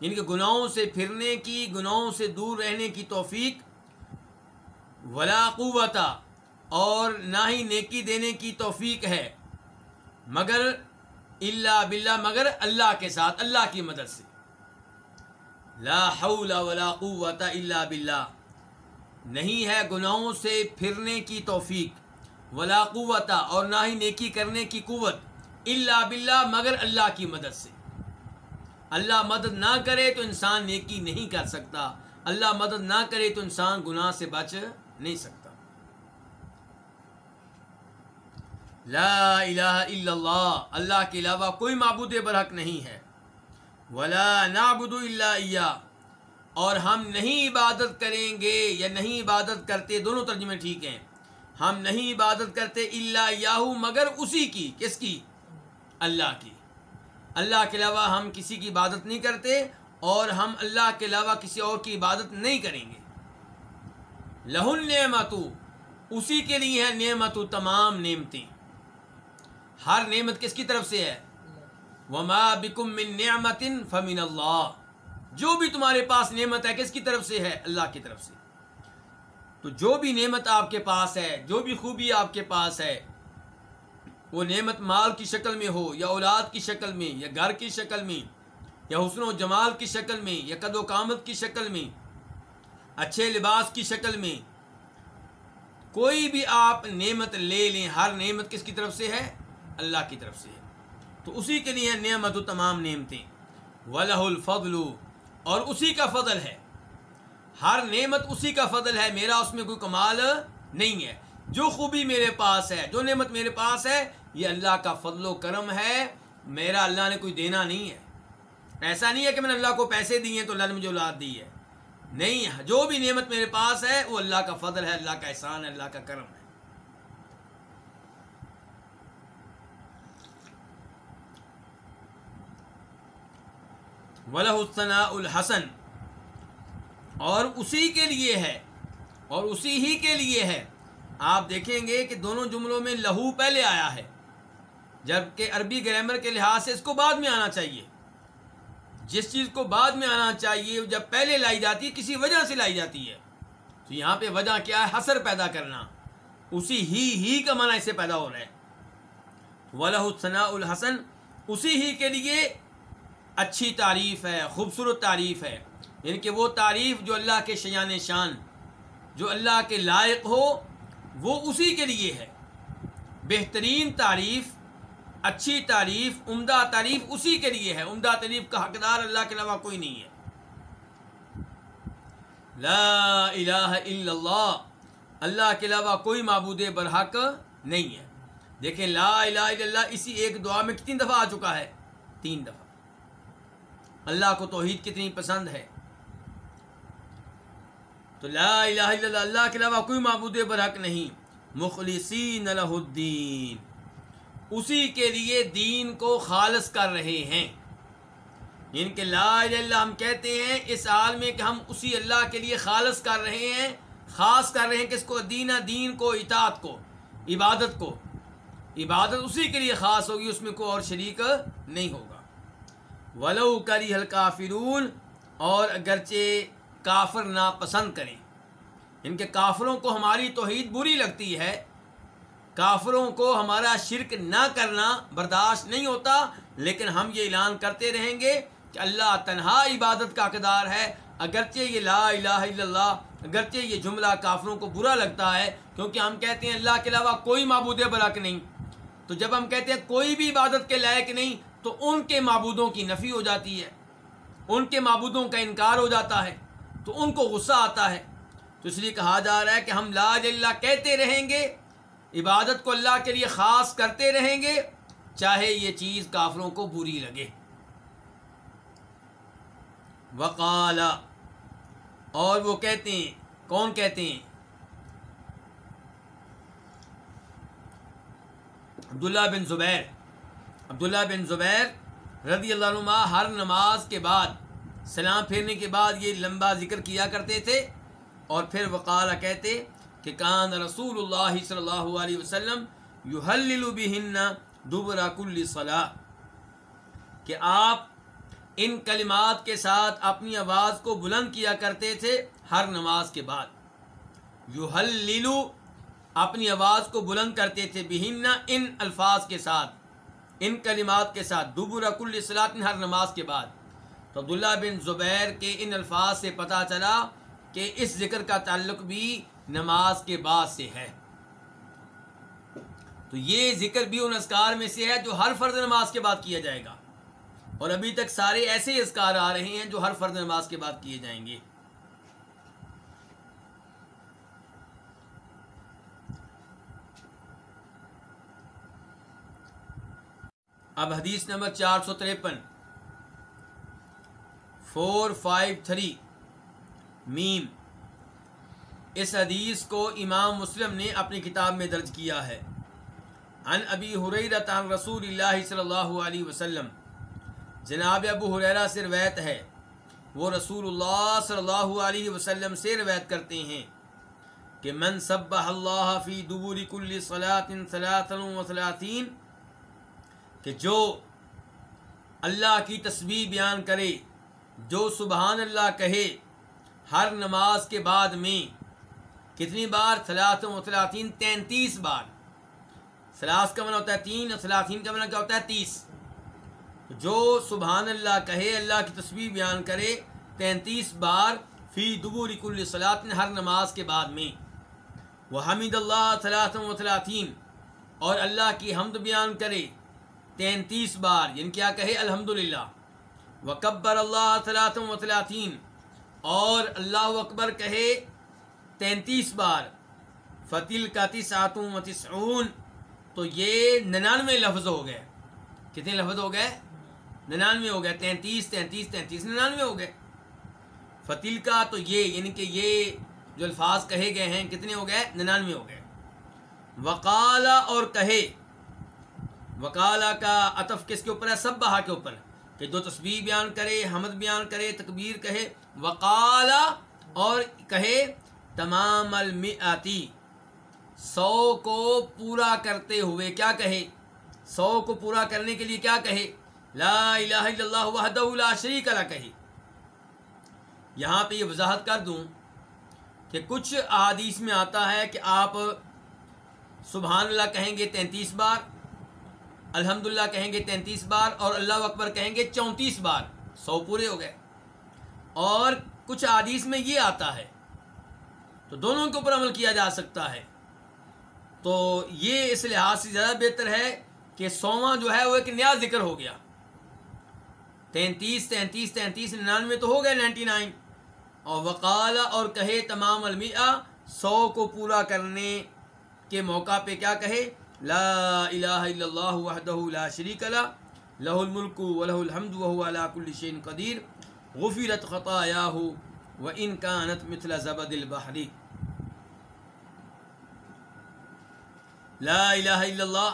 یعنی کہ گناہوں سے پھرنے کی، گناہوں سے دور رہنے کی توفیق۔ ولا قوت اور نہ ہی نیکی دینے کی توفیق ہے۔ مگر اللہ باللہ، مگر اللہ کے ساتھ، اللہ کی مدد سے۔ لا حول ولا قوت الا باللہ۔ نہیں ہے گناہوں سے پھرنے کی توفیق۔ ولا قوت اور نہ ہی نیکی کرنے کی قوت۔ اللہ باللہ، مگر اللہ کی مدد سے۔ اللہ مدد نہ کرے تو انسان نیکی نہیں کر سکتا۔ اللہ مدد نہ کرے تو انسان گناہ سے بچ نہیں سکتا۔ لا الہ الا اللہ اللہ کے علاوہ کوئی معبود برحق نہیں ہے۔ ولا نعبد الا ایا اور ہم نہیں عبادت کریں گے یا نہیں عبادت کرتے دونوں ترجمے ٹھیک ہیں۔ ہم نہیں عبادت کرتے اللہ یاہو مگر اسی کی، کس کی؟ اللہ کی۔ اللہ کے علاوہ ہم کسی کی عبادت نہیں کرتے اور ہم اللہ کے علاوہ کسی اور کی عبادت نہیں کریں گے۔ لہن نعمت اسی کے لیے ہے نعمت تمام نعمتیں۔ ہر نعمت کس کی طرف سے ہے؟ وما بکم من نعمت فمن اللہ جو بھی تمہارے پاس نعمت ہے، کس کی طرف سے ہے؟ اللہ کی طرف سے۔ تو جو بھی نعمت آپ کے پاس ہے، جو بھی خوبی آپ کے پاس ہے، وہ نعمت مال کی شکل میں ہو، یا اولاد کی شکل میں، یا گھر کی شکل میں، یا حسن و جمال کی شکل میں، یا قد و کامت کی شکل میں، اچھے لباس کی شکل میں، کوئی بھی آپ نعمت لے لیں، ہر نعمت کس کی طرف سے ہے؟ اللہ کی طرف سے ہے۔ تو اسی کے لیے نعمت و تمام نعمتیں۔ ولہ الفضل۔ اور اسی کا فضل ہے۔ ہر نعمت اسی کا فضل ہے، میرا اس میں کوئی کمال نہیں ہے۔ جو خوبی میرے پاس ہے، جو نعمت میرے پاس ہے، یہ اللہ کا فضل و کرم ہے۔ میرا اللہ نے کوئی دینا نہیں ہے۔ ایسا نہیں ہے کہ میں نے اللہ کو پیسے دیے تو اللہ نے مجھے اولاد دی ہے۔ نہیں، جو بھی نعمت میرے پاس ہے، وہ اللہ کا فضل ہے، اللہ کا احسان ہے، اللہ کا کرم ہے۔ ولحسنا الحسن اور اسی کے لیے ہے، اور اسی ہی کے لیے ہے۔ آپ دیکھیں گے کہ دونوں جملوں میں لہو پہلے آیا ہے، جبکہ عربی گرامر کے لحاظ سے اس کو بعد میں آنا چاہیے۔ جس چیز کو بعد میں آنا چاہیے جب پہلے لائی جاتی ہے کسی وجہ سے لائی جاتی ہے۔ تو یہاں پہ وجہ کیا ہے؟ حسر پیدا کرنا۔ اسی ہی ہی کا معنی اسے پیدا ہو رہا ہے۔ ولہ الحسن اسی ہی کے لیے اچھی تعریف ہے، خوبصورت تعریف ہے۔ یعنی کہ وہ تعریف جو اللہ کے شیان شان، جو اللہ کے لائق ہو، وہ اسی کے لیے ہے۔ بہترین تعریف، اچھی تعریف، عمدہ تعریف اسی کے لیے ہے۔ عمدہ تعریف کا حقدار اللہ کے علاوہ کوئی نہیں ہے۔ لا الہ الا اللہ اللہ کے علاوہ کوئی معبود برحق نہیں ہے۔ دیکھیں، لا الہ الا اللہ، اسی ایک دعا میں کتنی دفعہ آ چکا ہے؟ تین دفعہ۔ اللہ کو توحید کتنی پسند ہے۔ تو لا الہ الا اللہ اللہ کے علاوہ کوئی معبود برحق نہیں۔ مخلصین الہ الدین۔ اسی کے لیے دین کو خالص کر رہے ہیں۔ یعنی ان کے لا الہ اللہ، ہم کہتے ہیں اس حال میں کہ ہم اسی اللہ کے لیے خالص کر رہے ہیں۔ خاص کر رہے ہیں کس کو؟ دین دین کو، اطاعت کو، عبادت کو۔ عبادت اسی کے لیے خاص ہوگی، اس میں کوئی اور شریک نہیں ہوگا۔ ولو کری ہلکا فرون اور اگرچہ کافر ناپسند کریں۔ ان کے کافروں کو ہماری توحید بری لگتی ہے۔ کافروں کو ہمارا شرک نہ کرنا برداشت نہیں ہوتا، لیکن ہم یہ اعلان کرتے رہیں گے کہ اللہ تنہا عبادت کا اقدار ہے۔ اگرچہ یہ لا الہ الا اللہ، اگرچہ یہ جملہ کافروں کو برا لگتا ہے، کیونکہ ہم کہتے ہیں اللہ کے علاوہ کوئی معبود برق نہیں۔ تو جب ہم کہتے ہیں کوئی بھی عبادت کے لائق نہیں تو ان کے معبودوں کی نفی ہو جاتی ہے۔ ان کے معبودوں کا انکار ہو جاتا ہے، تو ان کو غصہ آتا ہے۔ تو اس لیے کہا جا رہا ہے کہ ہم لا اللہ کہتے رہیں گے، عبادت کو اللہ کے لیے خاص کرتے رہیں گے، چاہے یہ چیز کافروں کو بری لگے۔ وقال، اور وہ کہتے ہیں، کون کہتے ہیں؟ عبداللہ بن زبیر۔ عبداللہ بن زبیر رضی اللہ عنہ ہر نماز کے بعد، سلام پھیرنے کے بعد یہ لمبا ذکر کیا کرتے تھے اور پھر وقال کہتے کہ کان رسول اللہ صلی اللہ علیہ وسلم یحلل بہن دوبرا کل صلاح کہ آپ ان کلمات کے ساتھ اپنی آواز کو بلند کیا کرتے تھے ہر نماز کے بعد۔ یحللو اپنی آواز کو بلند کرتے تھے بہن ان الفاظ کے ساتھ۔ ان کلمات کے ساتھ دوبرا کل صلاح ہر نماز کے بعد۔ تو عبداللہ بن زبیر کے ان الفاظ سے پتہ چلا کہ اس ذکر کا تعلق بھی نماز کے بعد سے ہے۔ تو یہ ذکر بھی ان اذکار میں سے ہے جو ہر فرض نماز کے بعد کیا جائے گا۔ اور ابھی تک سارے ایسے اذکار آ رہے ہیں جو ہر فرض نماز کے بعد کیے جائیں گے۔ اب حدیث نمبر چار سو تریپن۔ Four five three. میم۔ اس حدیث کو امام مسلم نے اپنی کتاب میں درج کیا ہے۔ ان ابی حریرت عن رسول اللہ صلی اللہ علیہ وسلم۔ جناب ابو حریرہ سے روایت ہے۔ وہ رسول اللہ صلی اللہ علیہ وسلم سے روایت کرتے ہیں کہ من سبح اللہ فی دبور کل صلاة ثلاثا و ثلاثین کہ جو اللہ کی تسبیح بیان کرے، جو سبحان اللہ کہے، ہر نماز کے بعد میں کتنی بار سلاس و سلاطین؟ تینتیس بار۔ سلاس کا منع ہوتا ہے تین اور سلاطین کا منع کیا ہوتا ہے؟ تیس۔ جو سبحان اللہ کہے، اللہ کی تصویر بیان کرے، تینتیس بار فی دبور کل صلاطن ہر نماز کے بعد میں۔ وہ حمید اللہ صلاح و سلاطین۔ اور اللہ کی حمد بیان کرے تینتیس بار یعنی کیا کہے؟ الحمد للہ وکبر اللہ صلاح و اور اللہ اکبر کہے تینتیس بار فتل کا تسعتوں و تسعون تو یہ ننانوے لفظ ہو گئے. کتنے لفظ ہو گئے؟ ننانوے ہو گئے. تینتیس تینتیس تینتیس، ننانوے ہو گئے. فتل کا تو یہ یعنی کہ یہ جو الفاظ کہے گئے ہیں، کتنے ہو گئے؟ ننانوے ہو گئے. وکالا اور کہے وکالا کا عطف کس کے اوپر ہے؟ سب بہا کے اوپر کہ دو تصویر بیان کرے، حمد بیان کرے، تکبیر کہے وکالا اور کہے، تمام المئاتی سو کو پورا کرتے ہوئے کیا کہے؟ سو کو پورا کرنے کے لیے کیا کہے؟ لا الہ الا اللہ وحدہ لا شریک لا کہے۔ یہاں پہ یہ وضاحت کر دوں کہ کچھ احادیث میں آتا ہے کہ آپ سبحان اللہ کہیں گے تینتیس بار الحمد للہ کہیں گے تینتیس بار اور اللہ اکبر کہیں گے چونتیس بار، سو پورے ہو گئے۔ اور کچھ احادیث میں یہ آتا ہے، تو دونوں کے اوپر عمل کیا جا سکتا ہے۔ تو یہ اس لحاظ سے زیادہ بہتر ہے کہ سواں جو ہے وہ ایک نیا ذکر ہو گیا۔ تینتیس تینتیس تینتیس، ننانوے تو ہو گئے نائنٹی نائن۔ اور وقال اور کہے تمام المیہ سو کو پورا کرنے کے موقع پہ کیا کہے؟ لا الہ الا اللہ وحدہ لا شریک لا لہ الملک و الحمد وهو على كل شيء قدیر غفرت خطاياه و ان کا انت زبد البحری لا الہ الا اللہ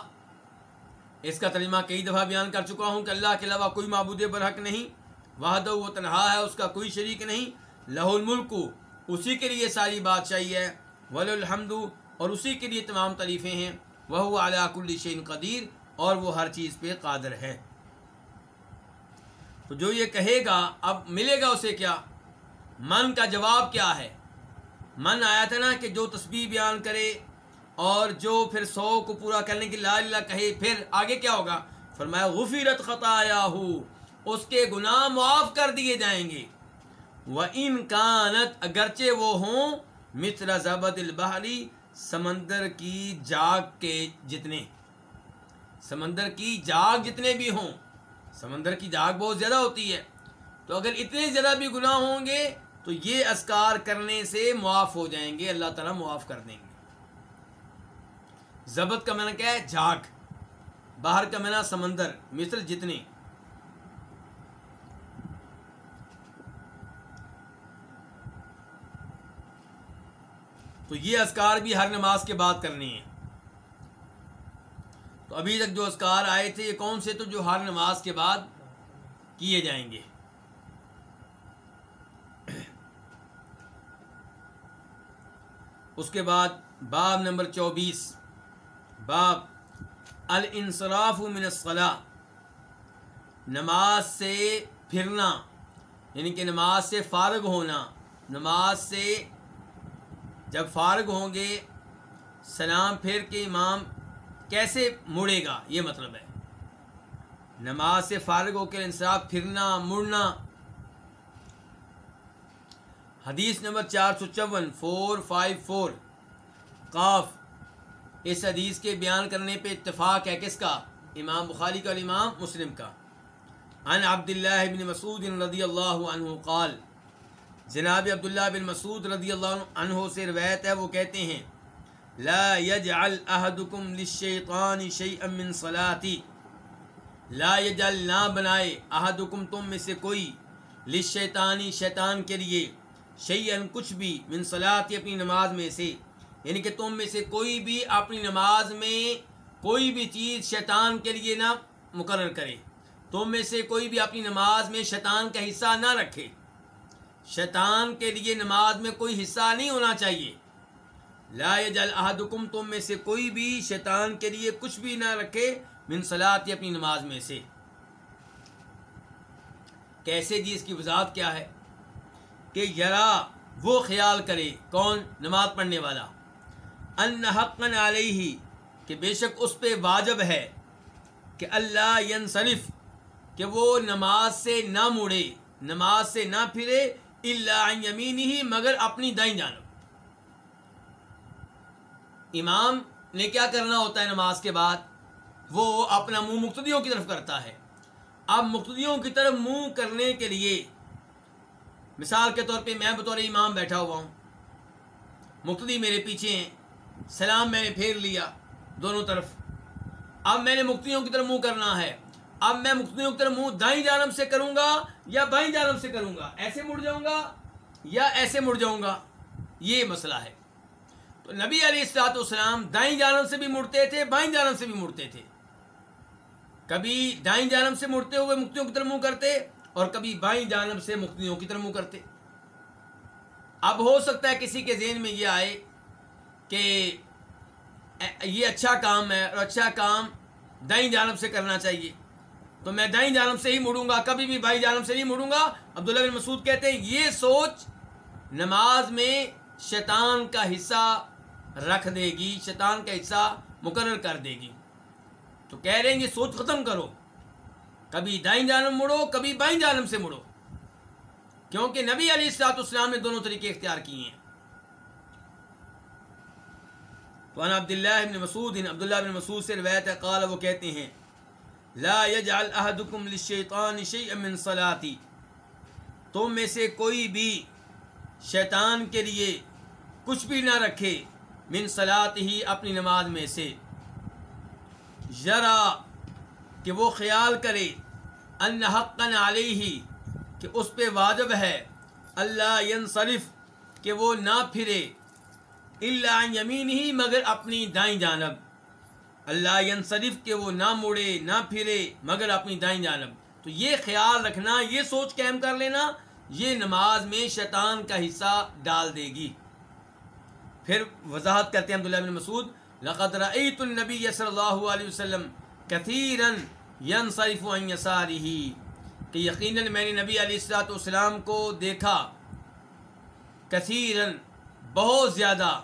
اس کا ترجمہ کئی دفعہ بیان کر چکا ہوں کہ اللہ کے علاوہ کوئی معبود برحق نہیں وحد و تنہا ہے، اس کا کوئی شریک نہیں. لہ الملک، اسی کے لیے ساری بادشاہی ہے. ول الحمد اور اسی کے لیے تمام تعریفیں ہیں۔ وہ علاق الشین قدیر اور وہ ہر چیز پہ قادر ہے۔ تو جو یہ کہے گا، اب ملے گا اسے کیا؟ من کا جواب کیا ہے؟ من آیا تھا نا کہ جو تسبیح بیان کرے اور جو پھر سو کو پورا کرنے کی لا اللہ کہے، پھر آگے کیا ہوگا؟ فرمایا غفیرت خطایا ہو اس کے گناہ معاف کر دیے جائیں گے۔ وہ ان کانت، اگرچہ وہ ہوں متر ضبط البحری سمندر کی جاگ کے جتنے، سمندر کی جاگ جتنے بھی ہوں، سمندر کی جاگ بہت زیادہ ہوتی ہے، تو اگر اتنے زیادہ بھی گناہ ہوں گے، تو یہ اسکار کرنے سے معاف ہو جائیں گے، اللہ تعالیٰ معاف کر دیں گے۔ ضبط کا میں کیا ہے؟ جھاگ باہر کا مینا سمندر مصر جتنے۔ تو یہ اسکار بھی ہر نماز کے بعد کرنے ہیں۔ تو ابھی تک جو اسکار آئے تھے، یہ کون سے؟ تو جو ہر نماز کے بعد کیے جائیں گے۔ اس کے بعد باب نمبر چوبیس۔ باب الانصراف من الصلاح نماز سے پھرنا یعنی کہ نماز سے فارغ ہونا، نماز سے جب فارغ ہوں گے، سلام پھر کے امام کیسے مڑے گا؟ یہ مطلب ہے۔ نماز سے فارغ ہو کے انصراف پھرنا، مڑنا۔ حدیث نمبر چار سو چون، فور فائیو فور۔ قاف، اس حدیث کے بیان کرنے پہ اتفاق ہے کس کا؟ امام بخاری کا اور امام مسلم کا۔ عن عبداللہ بن مسعود رضی اللہ عنہ قال جناب عبداللہ بن مسعود رضی اللہ عنہ سے روایت ہے، وہ کہتے ہیں، لا يجعل احدكم للشیطان شيئا من صلاتي لا يجعل نہ بنائے احدكم تم میں سے کوئی للشیطانی شیطان کے لیے شیئن کچھ بھی من صلاتی، اپنی نماز میں سے۔ یعنی کہ تم میں سے کوئی بھی اپنی نماز میں کوئی بھی چیز شیطان کے لیے نہ مقرر کرے۔ تم میں سے کوئی بھی اپنی نماز میں شیطان کا حصہ نہ رکھے۔ شیطان کے لیے نماز میں کوئی حصہ نہیں ہونا چاہیے۔ لا جل احدکم، تم میں سے کوئی بھی شیطان کے لیے کچھ بھی نہ رکھے من صلاح اپنی نماز میں سے۔ کیسے جی اس کی وضاحت کیا ہے؟ کہ یرا وہ خیال کرے کون نماز پڑھنے والا۔ ان حقن علیہ، کہ بے شک اس پہ واجب ہے کہ اللہ ینصرف، کہ وہ نماز سے نہ مڑے نماز سے نہ پھرے اللہ یمین ہی مگر اپنی دائیں جانب۔ امام نے کیا کرنا ہوتا ہے نماز کے بعد؟ وہ اپنا منہ مقتدیوں کی طرف کرتا ہے۔ اب مقتدیوں کی طرف منہ کرنے کے لیے، مثال کے طور پہ میں بطور امام بیٹھا ہوا ہوں۔ مقتدی میرے پیچھے ہیں، سلام میں نے پھیر لیا دونوں طرف۔ اب میں نے مقتدیوں کی طرف منہ کرنا ہے۔ اب میں مقتدیوں کی منہ دائیں جانب سے کروں گا یا بائیں جانب سے کروں گا؟ ایسے مڑ جاؤں گا یا ایسے مڑ جاؤں گا؟ یہ مسئلہ ہے۔ تو نبی علیہ السلاط والسلام دائیں جانب سے بھی مڑتے تھے، بائیں جانب سے بھی مڑتے تھے۔ کبھی دائیں جانب سے مڑتے ہوئے مکتیوں کی طرف منہ کرتے اور کبھی بائیں جانب سے مقتدیوں کی طرف منہ کرتے۔ اب ہو سکتا ہے کسی کے ذہن میں یہ آئے کہ یہ اچھا کام ہے اور اچھا کام دائیں جانب سے کرنا چاہیے۔ تو میں دائیں جانب سے ہی مڑوں گا، کبھی بھی بائیں جانب سے نہیں مڑوں گا۔ عبداللہ بن مسعود کہتے ہیں، یہ سوچ نماز میں شیطان کا حصہ رکھ دے گی، شیطان کا حصہ مقرر کر دے گی۔ تو کہہ رہے ہیں، یہ سوچ ختم کرو۔ کبھی دائیں جانب مڑو، کبھی بائیں جانب سے مڑو۔ کیونکہ نبی علی السلاط اسلام نے دونوں طریقے اختیار کیے ہیں۔ تو عبداللہ ابن مسعود عبداللہ بن مسعود سے روایت قال وہ کہتے ہیں لا يجعل احدكم للشيطان شيئا من صلاتي تم میں سے کوئی بھی شیطان کے لیے کچھ بھی نہ رکھے من صلات ہی اپنی نماز میں سے۔ ذرا کہ وہ خیال کرے ان حقن علیہ کہ اس پہ واجب ہے۔ اللہ ینصرف کہ وہ نہ پھرے۔ اللہ یمین ہی مگر اپنی دائیں جانب۔ اللہ ینصرف کہ وہ نہ مڑے، نہ پھرے، مگر اپنی دائیں جانب۔ تو یہ خیال رکھنا، یہ سوچ قائم کر لینا، یہ نماز میں شیطان کا حصہ ڈال دے گی۔ پھر وضاحت کرتے ہیں عبداللہ بن مسعود، لقد رأيت النبي صلی اللہ علیہ وسلم كثيرا ينصرف عن يساره کہ یقیناً میں نے نبی علیہ السلاۃ والسلام کو دیکھا۔ کثیرن بہت زیادہ۔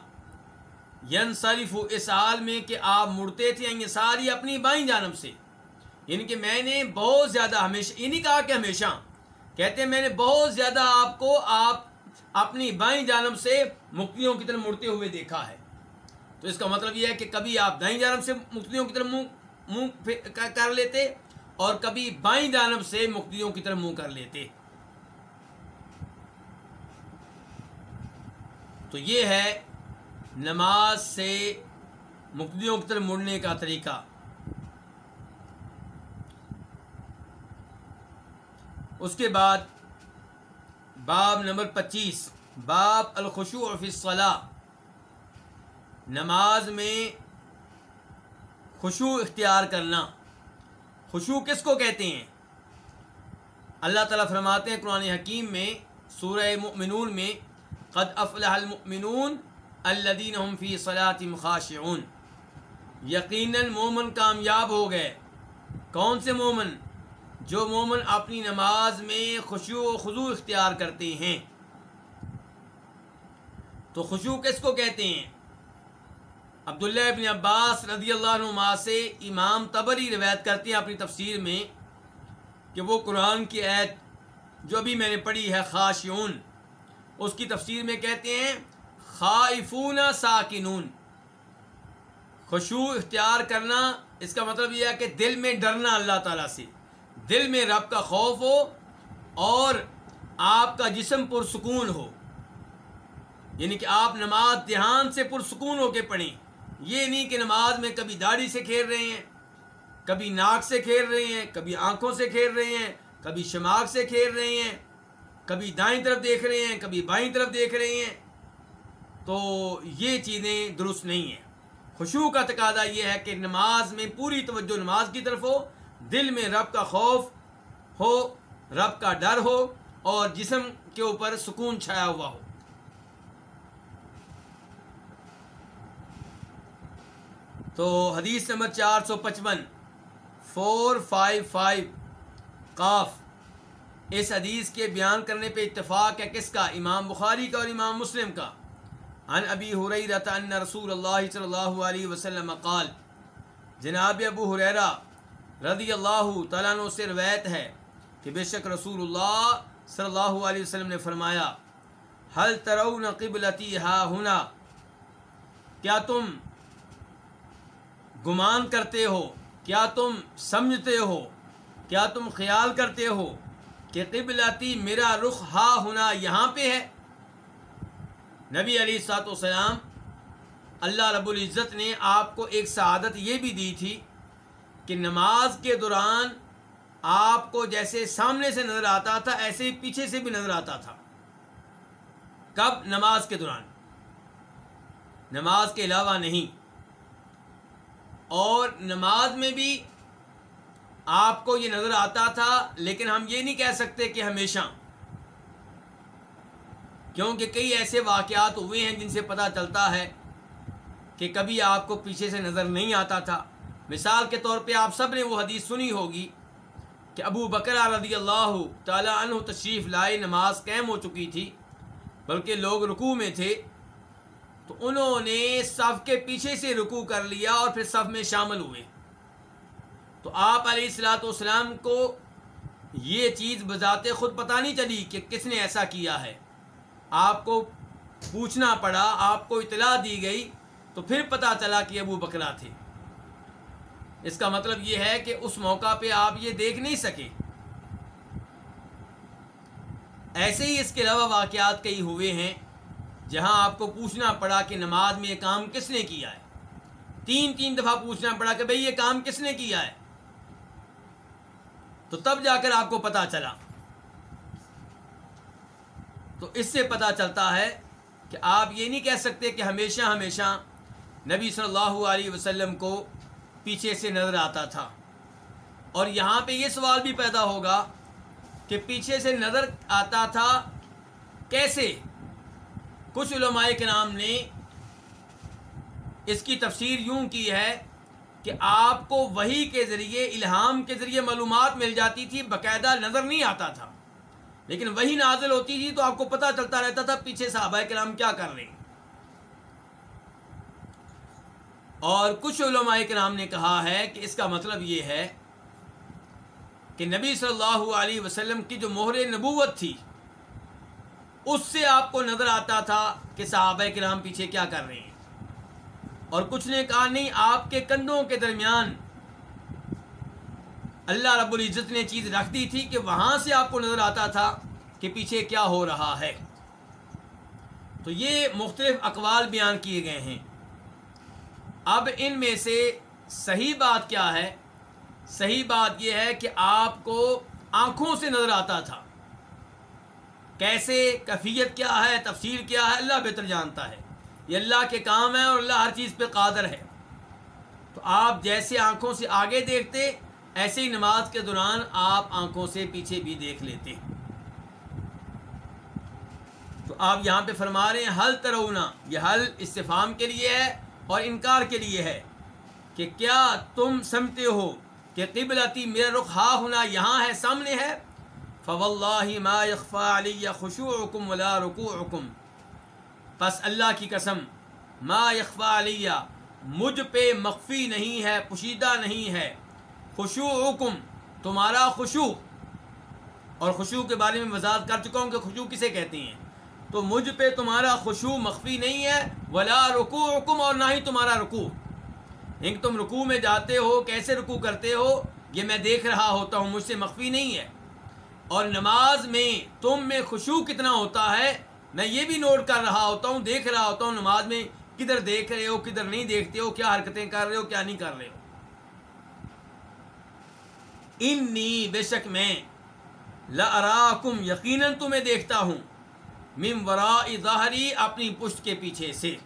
ینصرف اس حال میں کہ آپ مڑتے تھے یہ ساری اپنی بائیں جانب سے۔ یعنی کہ میں نے بہت زیادہ ہمیشہ، یہ نہیں کہا کہ ہمیشہ، کہتے ہیں میں نے بہت زیادہ آپ کو آپ اپنی بائیں جانب سے مکتیوں کی طرف مڑتے ہوئے دیکھا ہے۔ تو اس کا مطلب یہ ہے کہ کبھی آپ دائیں جانب سے مکتیوں کی طرف منہ منہ کر لیتے اور کبھی بائیں جانب سے مقتدیوں کی طرف منہ کر لیتے۔ تو یہ ہے نماز سے مقتدیوں کی طرف مڑنے کا طریقہ۔ اس کے بعد باب نمبر پچیس، باب الخشوع فی الصلاح نماز میں خوشو اختیار کرنا۔ خوشو کس کو کہتے ہیں؟ اللہ تعالیٰ فرماتے ہیں قرآن حکیم میں، سورہ مؤمنون میں، قد افلح المؤمنون الدین فی صلاۃ خاشعون۔ یقیناً مومن کامیاب ہو گئے۔ کون سے مومن؟ جو مومن اپنی نماز میں خوشو و خضو اختیار کرتے ہیں۔ تو خوشو کس کو کہتے ہیں؟ عبداللہ ابن عباس رضی اللہ عنہ سے امام تبری روایت کرتے ہیں اپنی تفسیر میں کہ وہ قرآن کی عید جو بھی میں نے پڑھی ہے خاشیون اس کی تفسیر میں کہتے ہیں خائفون ساکنون۔ خوشو اختیار کرنا، اس کا مطلب یہ ہے کہ دل میں ڈرنا اللہ تعالیٰ سے۔ دل میں رب کا خوف ہو اور آپ کا جسم پرسکون ہو۔ یعنی کہ آپ نماز دھیان سے پرسکون ہو کے پڑھیں۔ یہ نہیں کہ نماز میں کبھی داڑھی سے کھیل رہے ہیں، کبھی ناک سے کھیل رہے ہیں، کبھی آنکھوں سے کھیل رہے ہیں، کبھی شماغ سے کھیل رہے ہیں، کبھی دائیں طرف دیکھ رہے ہیں، کبھی بائیں طرف دیکھ رہے ہیں۔ تو یہ چیزیں درست نہیں ہیں۔ خوشبو کا تقاضا یہ ہے کہ نماز میں پوری توجہ نماز کی طرف ہو، دل میں رب کا خوف ہو، رب کا ڈر ہو اور جسم کے اوپر سکون چھایا ہوا ہو۔ تو حدیث نمبر چار سو پچپن، فور فائیو فائیو، قاف۔ اس حدیث کے بیان کرنے پہ اتفاق ہے کس کا؟ امام بخاری کا اور امام مسلم کا۔ ان ابی حریرت ان رسول اللہ صلی اللہ علیہ وسلم قال، جناب ابو حریرہ رضی اللہ تعالیٰ عنہ سے روایت ہے کہ بے شک رسول اللہ صلی اللہ علیہ وسلم نے فرمایا حل ترون قبلتی ہا ہونا کیا تم گمان کرتے ہو؟ کیا تم سمجھتے ہو؟ کیا تم خیال کرتے ہو کہ قبلاتی میرا رخ ہا ہونا یہاں پہ ہے؟ نبی علی سات وسلام اللہ رب العزت نے آپ کو ایک سعادت یہ بھی دی تھی کہ نماز کے دوران آپ کو جیسے سامنے سے نظر آتا تھا، ایسے ہی پیچھے سے بھی نظر آتا تھا۔ کب؟ نماز کے دوران۔ نماز کے علاوہ نہیں۔ اور نماز میں بھی آپ کو یہ نظر آتا تھا، لیکن ہم یہ نہیں کہہ سکتے کہ ہمیشہ۔ کیونکہ کئی ایسے واقعات ہوئے ہیں جن سے پتہ چلتا ہے کہ کبھی آپ کو پیچھے سے نظر نہیں آتا تھا۔ مثال کے طور پہ آپ سب نے وہ حدیث سنی ہوگی کہ ابو بکرا رضی اللہ تعالیٰ عنہ تشریف لائے، نماز قائم ہو چکی تھی، بلکہ لوگ رکوع میں تھے۔ تو انہوں نے صف کے پیچھے سے رکو کر لیا اور پھر صف میں شامل ہوئے۔ تو آپ علیہ السلاۃ والسلام کو یہ چیز بذات خود پتہ نہیں چلی کہ کس نے ایسا کیا ہے۔ آپ کو پوچھنا پڑا، آپ کو اطلاع دی گئی، تو پھر پتہ چلا کہ ابو بکرا تھے۔ اس کا مطلب یہ ہے کہ اس موقع پہ آپ یہ دیکھ نہیں سکے۔ ایسے ہی اس کے علاوہ واقعات کئی ہوئے ہیں، جہاں آپ کو پوچھنا پڑا کہ نماز میں یہ کام کس نے کیا ہے۔ تین تین دفعہ پوچھنا پڑا کہ بھئی یہ کام کس نے کیا ہے۔ تو تب جا کر آپ کو پتا چلا۔ تو اس سے پتا چلتا ہے کہ آپ یہ نہیں کہہ سکتے کہ ہمیشہ ہمیشہ نبی صلی اللہ علیہ وسلم کو پیچھے سے نظر آتا تھا۔ اور یہاں پہ یہ سوال بھی پیدا ہوگا کہ پیچھے سے نظر آتا تھا کیسے؟ کچھ علماء کے نام نے اس کی تفسیر یوں کی ہے کہ آپ کو وہی کے ذریعے، الہام کے ذریعے معلومات مل جاتی تھی، باقاعدہ نظر نہیں آتا تھا۔ لیکن وہی نازل ہوتی تھی تو آپ کو پتہ چلتا رہتا تھا پیچھے صحابہ کے کیا کر رہے ہیں۔ اور کچھ علماء کے نام نے کہا ہے کہ اس کا مطلب یہ ہے کہ نبی صلی اللہ علیہ وسلم کی جو مہر نبوت تھی، اس سے آپ کو نظر آتا تھا کہ صحابہ کے پیچھے کیا کر رہے ہیں۔ اور کچھ نے کہا، نہیں، آپ کے کندھوں کے درمیان اللہ رب العزت نے چیز رکھ دی تھی کہ وہاں سے آپ کو نظر آتا تھا کہ پیچھے کیا ہو رہا ہے۔ تو یہ مختلف اقوال بیان کیے گئے ہیں۔ اب ان میں سے صحیح بات کیا ہے؟ صحیح بات یہ ہے کہ آپ کو آنکھوں سے نظر آتا تھا۔ کیسے؟ کفیت کیا ہے؟ تفصیل کیا ہے؟ اللہ بہتر جانتا ہے۔ یہ اللہ کے کام ہے اور اللہ ہر چیز پہ قادر ہے۔ تو آپ جیسے آنکھوں سے آگے دیکھتے ایسے ہی نماز کے دوران آپ آنکھوں سے پیچھے بھی دیکھ لیتے تو آپ یہاں پہ فرما رہے ہیں حل ترونا یہ حل استفام کے لیے ہے اور انکار کے لیے ہے کہ کیا تم سمجھتے ہو کہ قبلتی میرا رخ ہا ہونا یہاں ہے، سامنے ہے؟ فواللہ ما يخفى علی خشوعکم ولا رکوعکم۔ پس اللہ کی قسم، ما يخفى علی، مجھ پہ مخفی نہیں ہے، پوشیدہ نہیں ہے۔ خشوعکم، تمہارا خشوع۔ اور خشوع کے بارے میں وضاحت کر چکا ہوں کہ خشوع کسے کہتے ہیں۔ تو مجھ پہ تمہارا خشوع مخفی نہیں ہے، ولا رکوعکم اور نہ ہی تمہارا رکوع۔ ایک تم رکوع میں جاتے ہو، کیسے رکوع کرتے ہو؟ یہ میں دیکھ رہا ہوتا ہوں، مجھ سے مخفی نہیں ہے۔ اور نماز میں تم میں خوشو کتنا ہوتا ہے، میں یہ بھی نوٹ کر رہا ہوتا ہوں، دیکھ رہا ہوتا ہوں نماز میں، کدھر دیکھ رہے ہو، کدھر نہیں دیکھتے ہو، کیا حرکتیں کر رہے ہو، کیا نہیں کر رہے ہو۔ انی بے شک میں لاراکم یقیناً تمہیں دیکھتا ہوں مم ورا ظاہری اپنی پشت کے پیچھے سے۔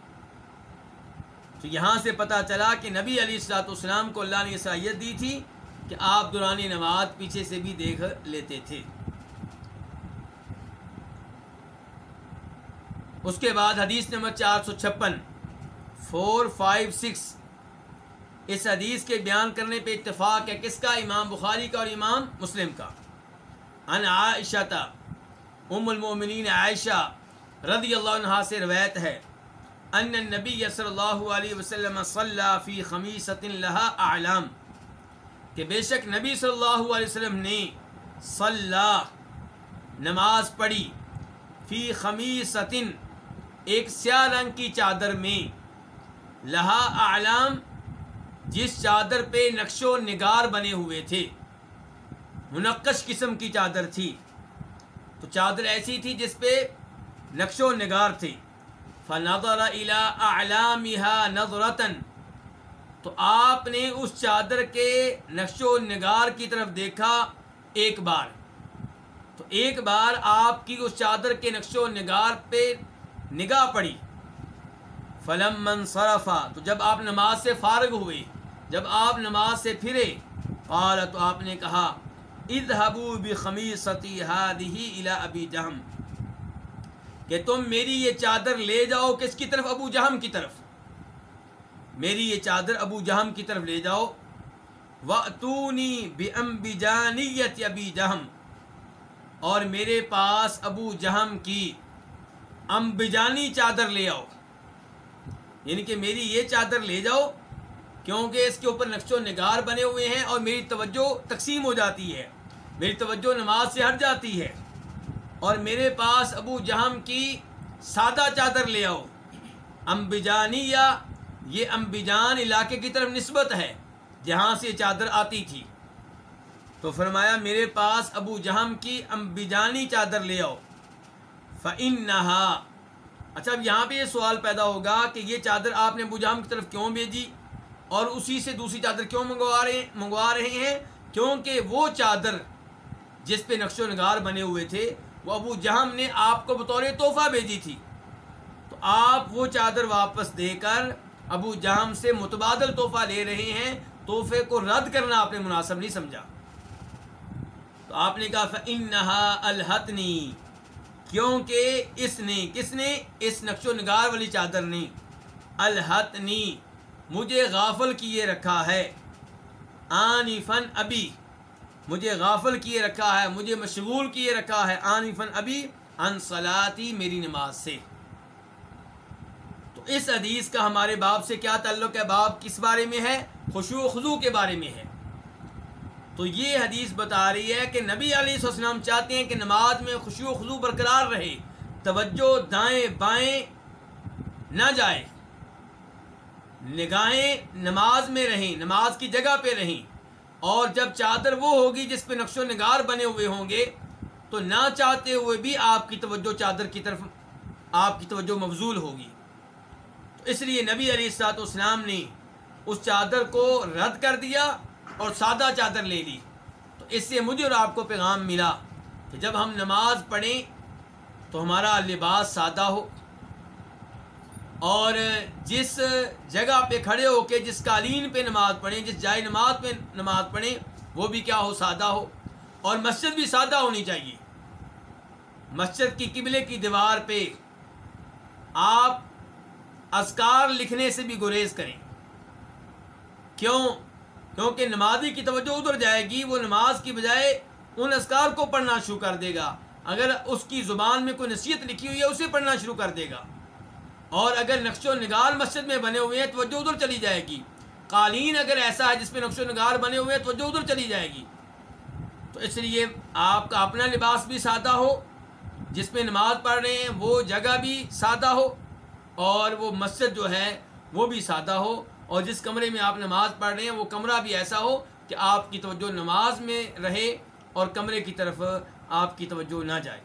تو یہاں سے پتا چلا کہ نبی علی السلاط اسلام کو اللہ نے صلاحیت دی تھی کہ آپ دوران نماز پیچھے سے بھی دیکھ لیتے تھے۔ اس کے بعد حدیث نمبر چار سو چھپن، فور فائیو سکس اس حدیث کے بیان کرنے پہ اتفاق ہے کس کا؟ امام بخاری کا اور امام مسلم کا۔ ان عائشہ، ام المومنین عائشہ رضی اللہ عنہ سے روایت ہے، ان نبی صلی اللہ علیہ وسلم صلی فی خمیصۃ لها اعلام، کہ بے شک نبی صلی اللہ علیہ وسلم نے صلاح، نماز پڑھی فی خمیصتن ایک سیاہ رنگ کی چادر میں لہا اعلام جس چادر پہ نقش و نگار بنے ہوئے تھے۔ منقش قسم کی چادر تھی۔ تو چادر ایسی تھی جس پہ نقش و نگار تھے۔ فنظر الى اعلامها نظرتن تو آپ نے اس چادر کے نقش و نگار کی طرف دیکھا ایک بار۔ تو ایک بار آپ کی اس چادر کے نقش و نگار پہ نگاہ پڑی۔ فلم منصرفا تو جب آپ نماز سے فارغ ہوئے جب آپ نماز سے پھرے قال تو آپ نے کہا، اذهبوا بخمیصتی هذه الى ابی جہم۔ کہ تم میری یہ چادر لے جاؤ کس کی طرف؟ ابو جہم کی طرف۔ میری یہ چادر ابو جہم کی طرف لے جاؤ۔ وَأْتُونِي بِأَنْبِجَانِيَّتِ ابی جہم۔ اور میرے پاس ابو جہم کی امبجانی چادر لے آؤ۔ یعنی کہ میری یہ چادر لے جاؤ کیونکہ اس کے اوپر نقش و نگار بنے ہوئے ہیں اور میری توجہ تقسیم ہو جاتی ہے۔ میری توجہ نماز سے ہٹ جاتی ہے۔ اور میرے پاس ابو جہم کی سادہ چادر لے آؤ۔ امبجانی یا یہ امبیجان علاقے کی طرف نسبت ہے، جہاں سے چادر آتی تھی۔ تو فرمایا، میرے پاس ابو جہم کی امبیجانی چادر لے آؤ۔ فن نہا اچھا اب یہاں پہ یہ سوال پیدا ہوگا کہ یہ چادر آپ نے ابو جہم کی طرف کیوں بھیجی؟ اور اسی سے دوسری چادر کیوں منگوا رہے منگوا رہے ہیں کیونکہ وہ چادر جس پہ نقش و نگار بنے ہوئے تھے، وہ ابو جہم نے آپ کو بطور تحفہ بھیجی تھی۔ تو آپ وہ چادر واپس دے کر ابو جہم سے متبادل تحفہ لے رہے ہیں۔ تحفے کو رد کرنا آپ نے مناسب نہیں سمجھا۔ تو آپ نے کہا فنحا الحتنی کیونکہ اس نے، کس نے؟ اس نقش و نگار والی چادر نے۔ الحتنی مجھے غافل کیے رکھا ہے۔ آنی فن ابھی مجھے غافل کیے رکھا ہے، مجھے مشغول کیے رکھا ہے۔ آنی فن ابھی انصلاتی میری نماز سے۔ تو اس حدیث کا ہمارے باپ سے کیا تعلق ہے؟ باپ کس بارے میں ہے؟ خوشو و خضو کے بارے میں ہے۔ تو یہ حدیث بتا رہی ہے کہ نبی علیہ السلام چاہتے ہیں کہ نماز میں خوشی و خضو برقرار رہے، توجہ دائیں بائیں نہ جائے۔ نگاہیں نماز میں رہیں، نماز کی جگہ پہ رہیں۔ اور جب چادر وہ ہوگی جس پہ نقش و نگار بنے ہوئے ہوں گے، تو نہ چاہتے ہوئے بھی آپ کی توجہ چادر کی طرف، آپ کی توجہ مفضول ہوگی۔ تو اس لیے نبی علیہ السلاط اسلام نے اس چادر کو رد کر دیا اور سادہ چادر لے لی۔ تو اس سے مجھے اور آپ کو پیغام ملا کہ جب ہم نماز پڑھیں تو ہمارا لباس سادہ ہو۔ اور جس جگہ پہ کھڑے ہو کے جس قالین پہ نماز پڑھیں، جس جائے نماز پہ نماز پڑھیں، وہ بھی کیا ہو، سادہ ہو۔ اور مسجد بھی سادہ ہونی چاہیے۔ مسجد کی قبلے کی دیوار پہ آپ اذکار لکھنے سے بھی گریز کریں۔ کیوں؟ کیونکہ نمازی کی توجہ ادھر جائے گی، وہ نماز کی بجائے ان اذکار کو پڑھنا شروع کر دے گا۔ اگر اس کی زبان میں کوئی نصیحت لکھی ہوئی ہے، اسے پڑھنا شروع کر دے گا۔ اور اگر نقش و نگار مسجد میں بنے ہوئے ہیں توجہ ادھر چلی جائے گی۔ قالین اگر ایسا ہے جس میں نقش و نگار بنے ہوئے ہیں توجہ ادھر چلی جائے گی۔ تو اس لیے آپ کا اپنا لباس بھی سادہ ہو، جس میں نماز پڑھ رہے ہیں وہ جگہ بھی سادہ ہو اور وہ مسجد جو ہے وہ بھی سادہ ہو اور جس کمرے میں آپ نماز پڑھ رہے ہیں وہ کمرہ بھی ایسا ہو کہ آپ کی توجہ نماز میں رہے اور کمرے کی طرف آپ کی توجہ نہ جائے۔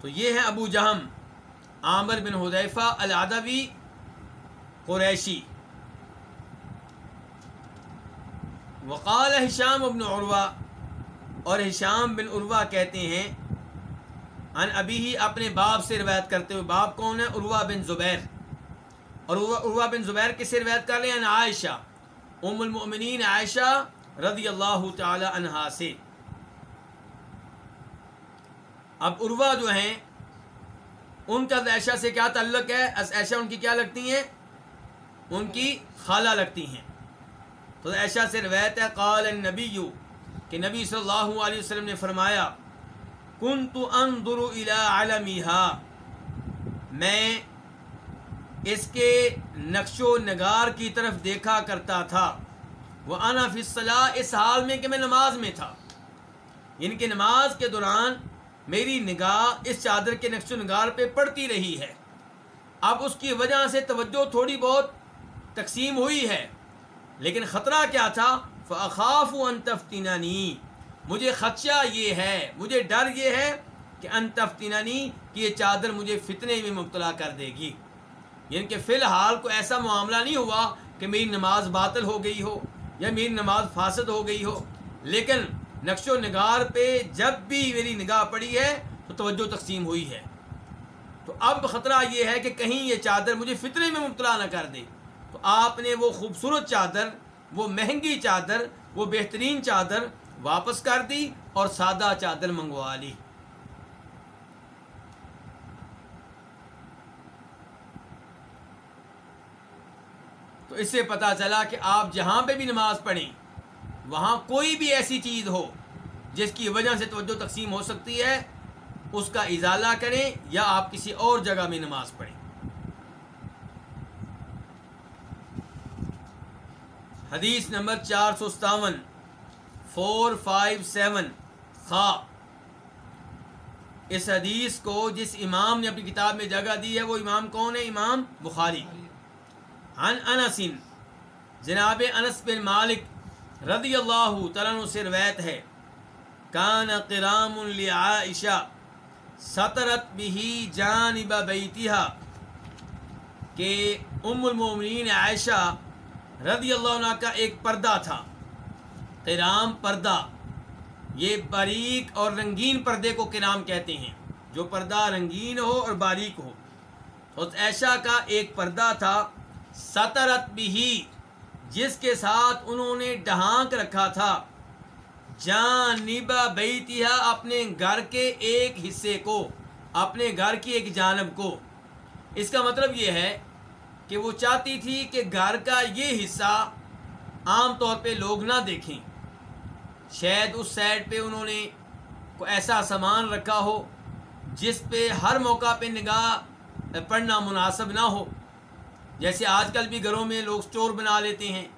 تو یہ ہے ابو جہم، عامر بن حذیفہ العدوی قریشی۔ وقال ہشام ابن عروا اور ہشام بن عروا کہتے ہیں ان ابھی ہی اپنے باپ سے روایت کرتے ہوئے، باپ کون ہے؟ عروا بن زبیر۔ اور عروا بن زبیر کس سے روایت کر رہے ہیں؟ عائشہ، ام المؤمنین عائشہ رضی اللہ تعالی عنہا سے۔ اب عروا جو ہیں، ان کا عائشہ سے کیا تعلق ہے؟ عائشہ ان کی کیا لگتی ہیں؟ ان کی خالہ لگتی ہیں۔ تو ایشا سے روایت ہے، قال النبی کہ نبی صلی اللہ علیہ وسلم نے فرمایا کن تو اندر عالمیہ میں اس کے نقش و نگار کی طرف دیکھا کرتا تھا۔ وہ انافصلاح اس حال میں کہ میں نماز میں تھا۔ ان کے نماز کے دوران میری نگاہ اس چادر کے نقش و نگار پہ پڑتی رہی ہے۔ اب اس کی وجہ سے توجہ تھوڑی بہت تقسیم ہوئی ہے۔ لیکن خطرہ کیا تھا؟ فخاف انتفتینانی مجھے خدشہ یہ ہے، مجھے ڈر یہ ہے کہ انتفتینانی کہ یہ چادر مجھے فتنے میں مبتلا کر دے گی۔ یعنی کہ فی الحال کو ایسا معاملہ نہیں ہوا کہ میری نماز باطل ہو گئی ہو یا میری نماز فاسد ہو گئی ہو۔ لیکن نقش و نگار پہ جب بھی میری نگاہ پڑی ہے تو توجہ تقسیم ہوئی ہے۔ تو اب خطرہ یہ ہے کہ کہیں یہ چادر مجھے فطرے میں مبتلا نہ کر دے۔ تو آپ نے وہ خوبصورت چادر، وہ مہنگی چادر، وہ بہترین چادر واپس کر دی اور سادہ چادر منگوا لی۔ تو اس سے پتا چلا کہ آپ جہاں پہ بھی نماز پڑھیں وہاں کوئی بھی ایسی چیز ہو جس کی وجہ سے توجہ تقسیم ہو سکتی ہے، اس کا ازالہ کریں یا آپ کسی اور جگہ میں نماز پڑھیں۔ حدیث نمبر چار سو ستاون فور فائیو سیون خا اس حدیث کو جس امام نے اپنی کتاب میں جگہ دی ہے، وہ امام کون ہے؟ امام بخاری۔ ان انسن جناب انس بن مالک رضی اللہ تعالیٰ سے روایت ہے، کان کرام عائشہ سطرت بھی جانب بیتہا، کہ ام المومنین عائشہ رضی اللہ عنہ کا ایک پردہ تھا۔ کرام پردہ، یہ باریک اور رنگین پردے کو کرام کہتے ہیں، جو پردہ رنگین ہو اور باریک ہو۔ تو ایشا کا ایک پردہ تھا، سطرت بھی جس کے ساتھ انہوں نے ڈھانک رکھا تھا۔ جان نیبا بیتیا اپنے گھر کے ایک حصے کو، اپنے گھر کی ایک جانب کو۔ اس کا مطلب یہ ہے کہ وہ چاہتی تھی کہ گھر کا یہ حصہ عام طور پہ لوگ نہ دیکھیں۔ شاید اس سائڈ پہ انہوں نے کوئی ایسا سامان رکھا ہو جس پہ ہر موقع پہ نگاہ پڑھنا مناسب نہ ہو۔ جیسے آج کل بھی گھروں میں لوگ اسٹور بنا لیتے ہیں،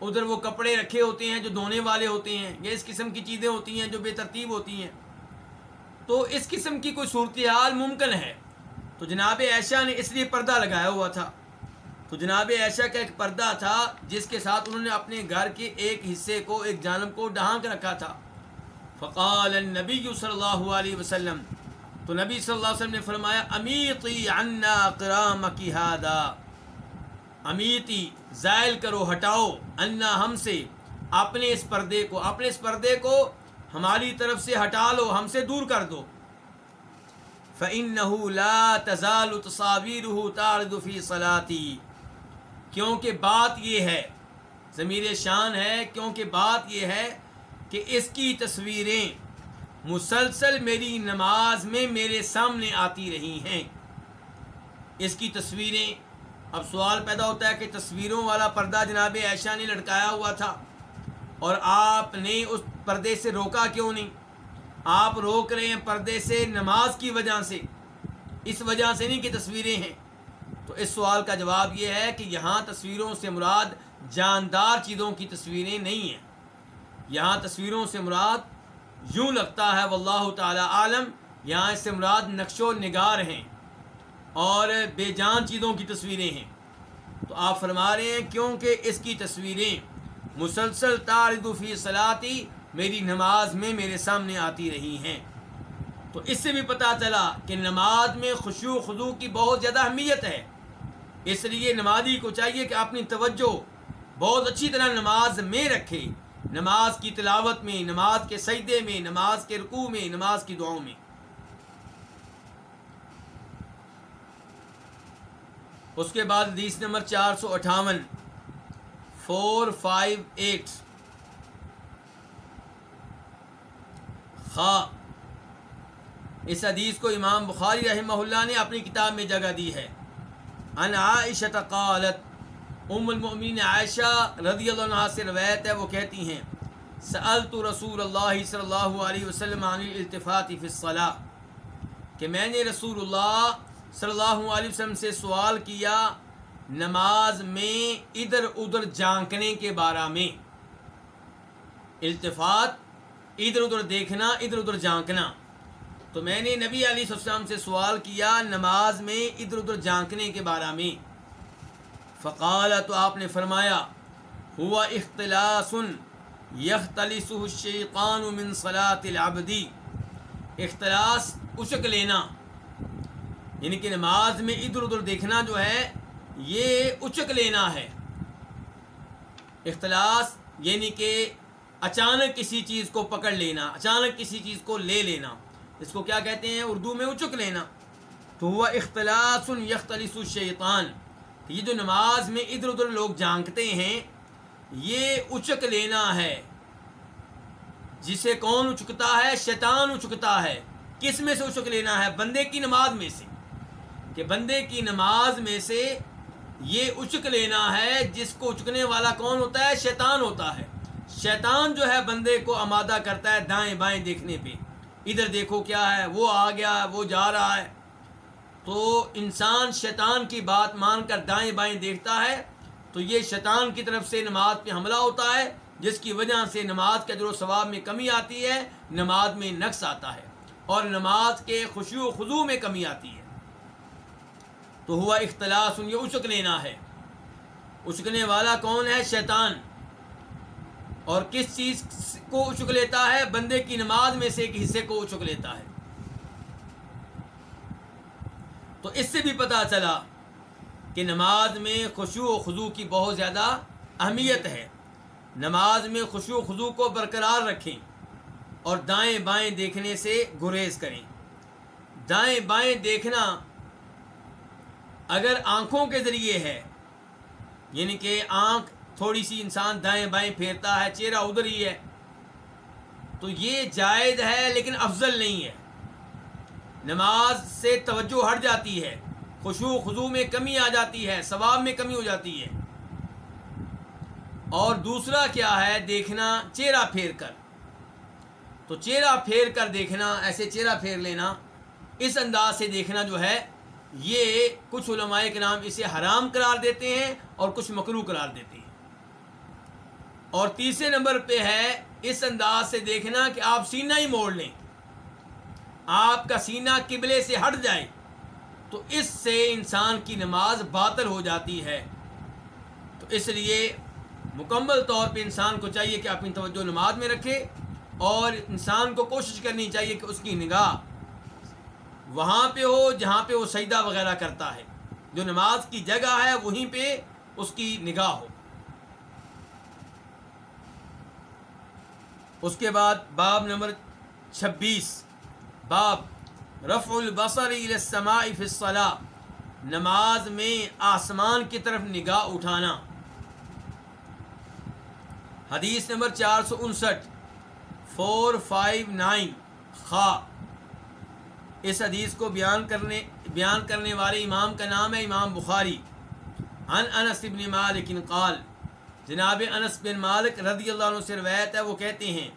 ادھر وہ کپڑے رکھے ہوتے ہیں جو دھونے والے ہوتے ہیں، یا اس قسم کی چیزیں ہوتی ہیں جو بے ترتیب ہوتی ہیں۔ تو اس قسم کی کوئی صورتحال ممکن ہے؟ تو جناب عائشہ نے اس لیے پردہ لگایا ہوا تھا۔ تو جناب عائشہ کا ایک پردہ تھا جس کے ساتھ انہوں نے اپنے گھر کے ایک حصے کو، ایک جانب کو ڈھانک رکھا تھا۔ فقال النبی صلی اللہ علیہ وسلم، تو نبی صلی اللہ علیہ وسلم نے فرمایا، امیتی عنا قرامکی ہادا۔ امیتی، زائل کرو، ہٹاؤ، انا ہم سے، اپنے اس پردے کو، اپنے اس پردے کو ہماری طرف سے ہٹا لو، ہم سے دور کر دو۔ فَإِنَّهُ لَا تَزَالُ تَصَابِيرُهُ تَعْرِضُ فِي صَلَاتِي کیونکہ بات یہ ہے، ضمیر شان ہے، کیونکہ بات یہ ہے کہ اس کی تصویریں مسلسل میری نماز میں میرے سامنے آتی رہی ہیں۔ اس کی تصویریں اب سوال پیدا ہوتا ہے کہ تصویروں والا پردہ جناب عائشہ نے لٹکایا ہوا تھا اور آپ نے اس پردے سے روکا کیوں نہیں؟ آپ روک رہے ہیں پردے سے نماز کی وجہ سے، اس وجہ سے نہیں کہ تصویریں ہیں۔ تو اس سوال کا جواب یہ ہے کہ یہاں تصویروں سے مراد جاندار چیزوں کی تصویریں نہیں ہیں۔ یہاں تصویروں سے مراد یوں لگتا ہے، واللہ تعالی عالم، یہاں اس سے مراد نقش و نگار ہیں۔ اور بے جان چیزوں کی تصویریں ہیں۔ تو آپ فرما رہے ہیں، کیونکہ اس کی تصویریں مسلسل فی صلاتی میری نماز میں میرے سامنے آتی رہی ہیں۔ تو اس سے بھی پتہ چلا کہ نماز میں خوشو خضو کی بہت زیادہ اہمیت ہے۔ اس لیے نمازی کو چاہیے کہ اپنی توجہ بہت اچھی طرح نماز میں رکھے۔ نماز کی تلاوت میں، نماز کے سجدے میں، نماز کے رکوع میں، نماز کی دعاؤں میں۔ اس کے بعد حدیث نمبر چار سو اٹھاون۔ Four five eight. خا۔ اس حدیث کو امام بخاری رحمہ اللہ نے اپنی کتاب میں جگہ دی ہے۔ ان عائشہ قالت، ام المؤمنین عائشہ رضی اللہ عنہ سے روایت ہے، وہ کہتی ہیں، سألت رسول اللہ صلی اللہ علیہ وسلم عن الالتفات فی الصلاة، کہ میں نے رسول اللہ صلی اللہ علیہ وسلم سے سوال کیا نماز میں ادھر ادھر جھانکنے کے بارے میں۔ التفات، ادھر ادھر دیکھنا، ادھر ادھر جھانکنا۔ تو میں نے نبی علیہ السلام سے سوال کیا نماز میں ادھر ادھر جھانکنے کے بارے میں۔ فقال، تو آپ نے فرمایا، ہوا اختلاس یختلس الشیطان من صلاة العبدی اختلاس، اشک لینا۔ یعنی کہ نماز میں ادھر ادھر دیکھنا جو ہے، یہ اچک لینا ہے۔ اختلاس یعنی کہ اچانک کسی چیز کو پکڑ لینا، اچانک کسی چیز کو لے لینا۔ اس کو کیا کہتے ہیں؟ اردو میں اچک لینا۔ تو ہوا اختلاس یختلس الشیطان۔ یہ جو نماز میں ادھر ادھر لوگ جانکتے ہیں، یہ اچک لینا ہے۔ جسے کون اچکتا ہے؟ شیطان اچکتا ہے۔ کس میں سے اچک لینا ہے؟ بندے کی نماز میں سے۔ کہ بندے کی نماز میں سے یہ اچک لینا ہے، جس کو اچکنے والا کون ہوتا ہے؟ شیطان ہوتا ہے۔ شیطان جو ہے بندے کو آمادہ کرتا ہے دائیں بائیں دیکھنے پہ۔ ادھر دیکھو کیا ہے، وہ آ گیا ہے وہ جا رہا ہے۔ تو انسان شیطان کی بات مان کر دائیں بائیں دیکھتا ہے۔ تو یہ شیطان کی طرف سے نماز پہ حملہ ہوتا ہے، جس کی وجہ سے نماز کے در و ثواب میں کمی آتی ہے، نماز میں نقص آتا ہے۔ اور نماز کے خوشی و خضو میں کمی آتی ہے۔ تو ہوا اختلاس یہ اچک لینا ہے۔ اچکنے والا کون ہے؟ شیطان۔ اور کس چیز کو اچک لیتا ہے؟ بندے کی نماز میں سے ایک حصے کو اچک لیتا ہے۔ تو اس سے بھی پتا چلا کہ نماز میں خوشو و خضو کی بہت زیادہ اہمیت ہے۔ نماز میں خوشو و خضو کو برقرار رکھیں اور دائیں بائیں دیکھنے سے گریز کریں۔ دائیں بائیں دیکھنا اگر آنکھوں کے ذریعے ہے یعنی کہ آنکھ تھوڑی سی انسان دائیں بائیں پھیرتا ہے، چہرہ ادھر ہی ہے، تو یہ جائز ہے لیکن افضل نہیں ہے۔ نماز سے توجہ ہٹ جاتی ہے خوشو خضو میں کمی آ جاتی ہے، ثواب میں کمی ہو جاتی ہے۔ اور دوسرا کیا ہے، دیکھنا چہرہ پھیر کر۔ تو چہرہ پھیر کر دیکھنا، ایسے چہرہ پھیر لینا، اس انداز سے دیکھنا جو ہے یہ کچھ علماء کے نام اسے حرام قرار دیتے ہیں اور کچھ مکرو قرار دیتے ہیں۔ اور تیسرے نمبر پہ ہے، اس انداز سے دیکھنا کہ آپ سینہ ہی موڑ لیں۔ آپ کا سینہ قبلے سے ہٹ جائے تو اس سے انسان کی نماز باطل ہو جاتی ہے۔ تو اس لیے مکمل طور پہ انسان کو چاہیے کہ اپنی توجہ نماز میں رکھے اور انسان کو کوشش کرنی چاہیے کہ اس کی نگاہ وہاں پہ ہو، جہاں پہ وہ سجدہ وغیرہ کرتا ہے۔ جو نماز کی جگہ ہے، وہیں پہ اس کی نگاہ ہو۔ اس کے بعد باب نمبر چھبیس۔ باب رفع البصر السماء فی الصلاة۔ نماز میں آسمان کی طرف نگاہ اٹھانا۔ حدیث نمبر چار سو انسٹھ۔ Four five nine. خا۔ اس حدیث کو بیان کرنے بیان کرنے والے امام کا نام ہے امام بخاری۔ ان انس بن مالک قال، جناب انس بن مالک رضی اللہ عنہ سے روایت ہے، وہ کہتے ہیں،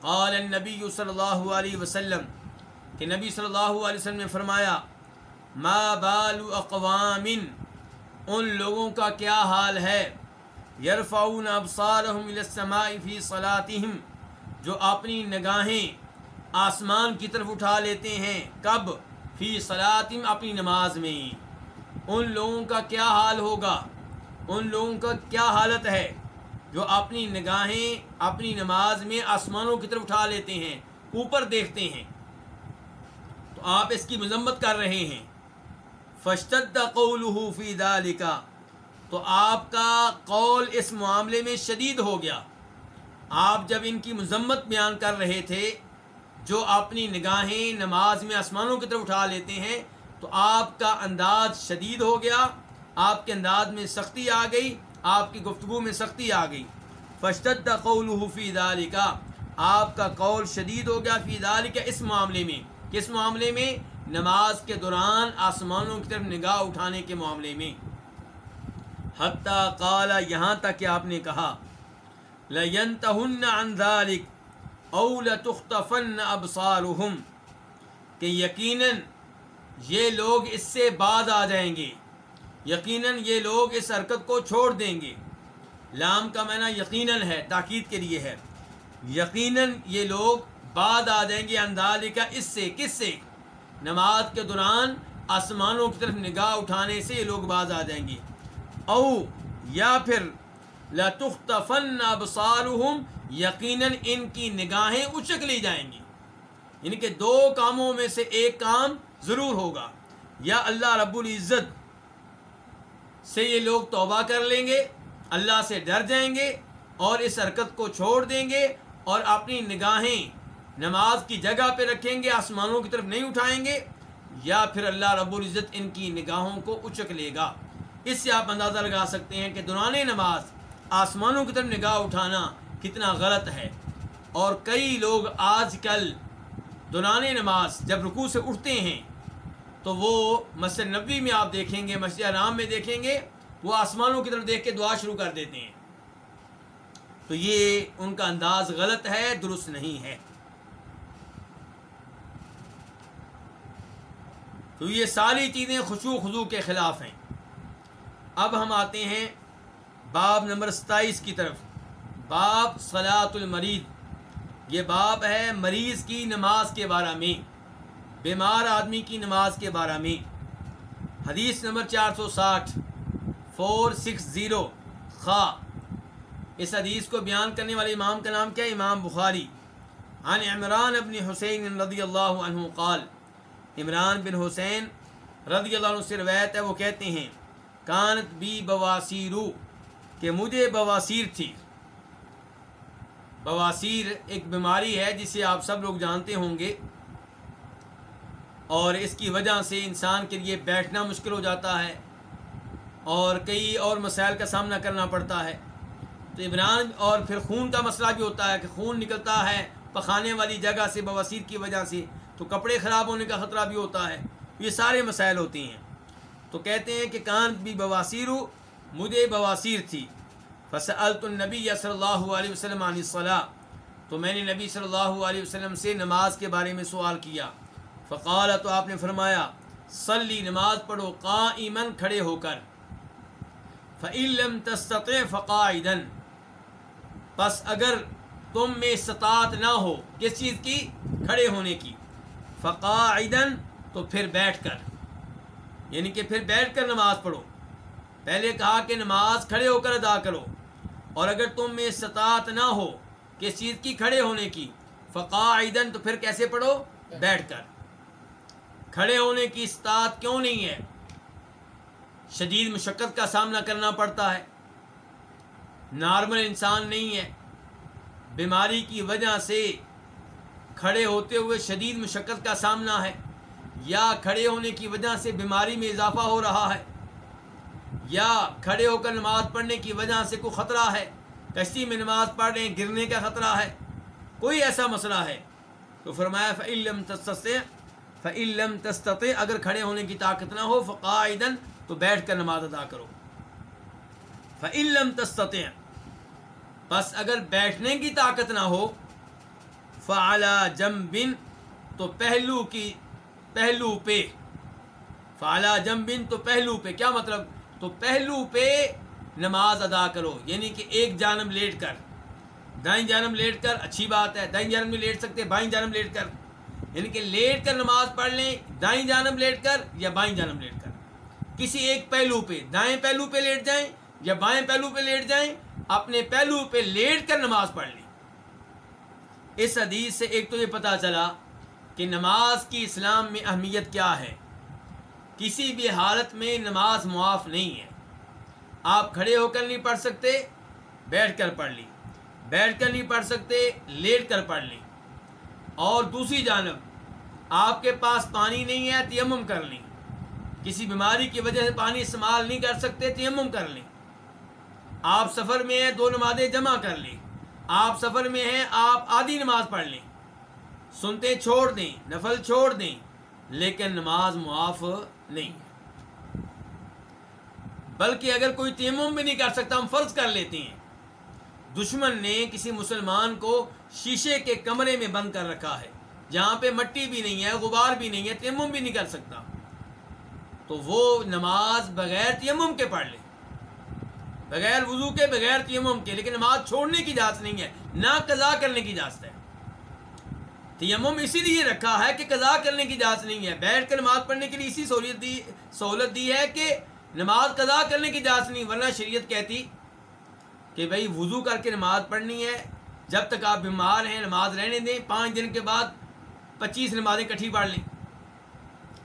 قال النبی صلی اللہ علیہ وسلم، کہ نبی صلی اللہ علیہ وسلم نے فرمایا، ما بال اقوام، ان لوگوں کا کیا حال ہے؟ یرفعون ابصارهم الى السماء فی صلاتهم جو اپنی نگاہیں آسمان کی طرف اٹھا لیتے ہیں۔ کب؟ فی صلاتم اپنی نماز میں۔ ان لوگوں کا کیا حال ہوگا؟ ان لوگوں کا کیا حالت ہے؟ جو اپنی نگاہیں اپنی نماز میں آسمانوں کی طرف اٹھا لیتے ہیں، اوپر دیکھتے ہیں۔ تو آپ اس کی مذمت کر رہے ہیں۔ فشتد قول فی ذالکا تو آپ کا قول اس معاملے میں شدید ہو گیا۔ آپ جب ان کی مذمت بیان کر رہے تھے جو اپنی نگاہیں نماز میں آسمانوں کی طرف اٹھا لیتے ہیں، تو آپ کا انداز شدید ہو گیا، آپ کے انداز میں سختی آ گئی، آپ کی گفتگو میں سختی آ گئی۔ فشتد قول فی دال کا آپ کا قول شدید ہو گیا فی دال کا اس معاملے میں۔ کس معاملے میں؟ نماز کے دوران آسمانوں کی طرف نگاہ اٹھانے کے معاملے میں۔ حتیٰ قال، یہاں تک کہ آپ نے کہا، لَيَنْتَهُنَّ عَنْ ذَلِكَ۔ اول تختفن ابصارهم کہ یقیناً یہ لوگ اس سے بعد آ جائیں گے، یقیناً یہ لوگ اس حرکت کو چھوڑ دیں گے۔ لام کا معنی یقیناً ہے، تاکید کے لیے ہے۔ یقیناً یہ لوگ بعد آ جائیں گے انداز کا اس سے، کس سے؟ نماز کے دوران آسمانوں کی طرف نگاہ اٹھانے سے یہ لوگ بعد آ جائیں گے۔ او یا پھر لتختفن ابصارهم یقیناً ان کی نگاہیں اچک لی جائیں گی۔ یعنی ان کے دو کاموں میں سے ایک کام ضرور ہوگا۔ یا اللہ رب العزت سے یہ لوگ توبہ کر لیں گے، اللہ سے ڈر جائیں گے اور اس حرکت کو چھوڑ دیں گے اور اپنی نگاہیں نماز کی جگہ پہ رکھیں گے، آسمانوں کی طرف نہیں اٹھائیں گے، یا پھر اللہ رب العزت ان کی نگاہوں کو اچک لے گا۔ اس سے آپ اندازہ لگا سکتے ہیں کہ دوران نماز آسمانوں کی طرف نگاہ اٹھانا کتنا غلط ہے۔ اور کئی لوگ آج کل دوران نماز جب رکوع سے اٹھتے ہیں، تو وہ مسجد نبی میں آپ دیکھیں گے، مسجد رام میں دیکھیں گے، وہ آسمانوں کی طرف دیکھ کے دعا شروع کر دیتے ہیں۔ تو یہ ان کا انداز غلط ہے، درست نہیں ہے۔ تو یہ ساری چیزیں خوشو خزو کے خلاف ہیں۔ اب ہم آتے ہیں باب نمبر ستائیس کی طرف۔ باب صلاۃ المرید۔ یہ باب ہے مریض کی نماز کے بارے میں، بیمار آدمی کی نماز کے بارے میں۔ حدیث نمبر چار سو ساٹھ۔ Four six zero. خا۔ اس حدیث کو بیان کرنے والے امام کا نام کیا؟ ہے امام بخاری۔ عن عمران ابن حسین رضی اللہ عنہ قال، عمران بن حسین رضی اللہ عنہ سے روایت ہے، وہ کہتے ہیں، کانت بی بواسیرو۔ کہ مجھے بواسیر تھی۔ بواسیر ایک بیماری ہے جسے آپ سب لوگ جانتے ہوں گے۔ اور اس کی وجہ سے انسان کے لیے بیٹھنا مشکل ہو جاتا ہے۔ اور کئی اور مسائل کا سامنا کرنا پڑتا ہے۔ تو عمران، اور پھر خون کا مسئلہ بھی ہوتا ہے کہ خون نکلتا ہے پخانے والی جگہ سے بواسیر کی وجہ سے، تو کپڑے خراب ہونے کا خطرہ بھی ہوتا ہے۔ یہ سارے مسائل ہوتے ہیں۔ تو کہتے ہیں کہ کان بھی بواسیر ہو مجھے بواسیر تھی بس النبی صلی اللہ علیہ وسلم علیہ صلاح تو میں نے نبی صلی اللہ علیہ وسلم سے نماز کے بارے میں سوال کیا۔ فقال، تو آپ نے فرمایا سلی نماز پڑھو قائمن کھڑے ہو کر۔ فعلم تستط فقائدن بس اگر تم میں استطاعت نہ ہو، کس چیز کی؟ کھڑے ہونے کی۔ فقائدن تو پھر بیٹھ کر یعنی کہ پھر بیٹھ کر نماز پڑھو۔ پہلے کہا کہ نماز کھڑے ہو کر ادا کرو، اور اگر تم میں استطاعت نہ ہو کس چیز کی کھڑے ہونے کی فقائدن تو پھر کیسے پڑھو؟ بیٹھ کر۔ کھڑے ہونے کی استطاعت کیوں نہیں ہے؟ شدید مشقت کا سامنا کرنا پڑتا ہے۔ نارمل انسان نہیں ہے۔ بیماری کی وجہ سے کھڑے ہوتے ہوئے شدید مشقت کا سامنا ہے، یا کھڑے ہونے کی وجہ سے بیماری میں اضافہ ہو رہا ہے۔ یا کھڑے ہو کر نماز پڑھنے کی وجہ سے کوئی خطرہ ہے؟ کشتی میں نماز پڑھ رہے ہیں، گرنے کا خطرہ ہے۔ کوئی ایسا مسئلہ ہے؟ تو فرمایا فعلم تصے فعلم تستط اگر کھڑے ہونے کی طاقت نہ ہو فقائدن تو بیٹھ کر نماز ادا کرو۔ فعلم تستط بس اگر بیٹھنے کی طاقت نہ ہو فعلا جم تو پہلو کی، پہلو پہ۔ فعلا جم بن تو پہلو پہ۔ کیا مطلب؟ تو پہلو پہ نماز ادا کرو یعنی کہ ایک جانب لیٹ کر۔ دائیں جانب لیٹ کر، اچھی بات ہے، دائیں جانب میں لیٹ سکتے، بائیں جانب لیٹ کر۔ یعنی کہ لیٹ کر نماز پڑھ لیں، دائیں جانب لیٹ کر یا بائیں جانب لیٹ کر۔ کسی ایک پہلو پہ، دائیں پہلو پہ لیٹ جائیں یا بائیں پہلو پہ لیٹ جائیں، اپنے پہلو پہ لیٹ کر نماز پڑھ لیں۔ اس حدیث سے ایک تو یہ پتہ چلا کہ نماز کی اسلام میں اہمیت کیا ہے۔ کسی بھی حالت میں نماز معاف نہیں ہے۔ آپ کھڑے ہو کر نہیں پڑھ سکتے، بیٹھ کر پڑھ لی۔ بیٹھ کر نہیں پڑھ سکتے، لیٹ کر پڑھ لیں اور دوسری جانب، آپ کے پاس پانی نہیں ہے، تیمم کر لیں کسی بیماری کی وجہ سے پانی استعمال نہیں کر سکتے، تیمم کر لیں آپ سفر میں ہیں، دو نمازیں جمع کر لیں آپ سفر میں ہیں، آپ آدھی نماز پڑھ لیں سنتے چھوڑ دیں، نفل چھوڑ دیں۔ لیکن نماز معاف نہیں ہے۔ بلکہ اگر کوئی تیمم بھی نہیں کر سکتا، ہم فرض کر لیتے ہیں۔ دشمن نے کسی مسلمان کو شیشے کے کمرے میں بند کر رکھا ہے، جہاں پہ مٹی بھی نہیں ہے، غبار بھی نہیں ہے، تیمم بھی نہیں کر سکتا۔ تو وہ نماز بغیر تیمم کے پڑھ لے۔ بغیر وضو کے، بغیر تیمم کے، لیکن نماز چھوڑنے کی اجازت نہیں ہے، نہ قضا کرنے کی اجازت ہے۔ تیمم اسی لیے رکھا ہے کہ قضا کرنے کی اجازت نہیں ہے۔ بیٹھ کر نماز پڑھنے کے لیے اسی سہولیت دی، سہولت دی ہے کہ نماز قضا کرنے کی اجازت نہیں، ورنہ شریعت کہتی کہ بھائی وضو کر کے نماز پڑھنی ہے۔ جب تک آپ بیمار ہیں، نماز رہنے دیں، پانچ دن کے بعد پچیس نمازیں کٹھی پڑھ لیں۔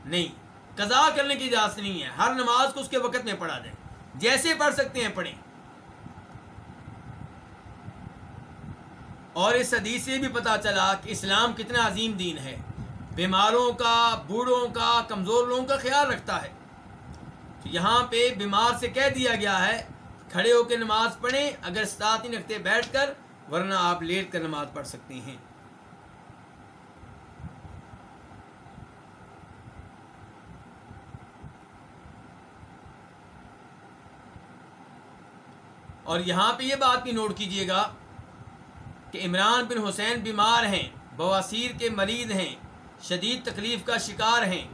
نہیں قضا کرنے کی اجازت نہیں ہے۔ ہر نماز کو اس کے وقت میں پڑھا جائے۔ جیسے پڑھ سکتے ہیں، پڑھیں۔ اور اس حدیث سے بھی پتہ چلا کہ اسلام کتنا عظیم دین ہے۔ بیماروں کا، بوڑھوں کا، کمزور لوگوں کا خیال رکھتا ہے۔ یہاں پہ بیمار سے کہہ دیا گیا ہے، کھڑے ہو کے نماز پڑھیں، اگر ساتھ ہی رکھتے بیٹھ کر، ورنہ آپ لیٹ کر نماز پڑھ سکتی ہیں۔ اور یہاں پہ یہ بات بھی نوٹ کیجیے گا کہ عمران بن حسین بیمار ہیں، بواسیر کے مریض ہیں، شدید تکلیف کا شکار ہیں۔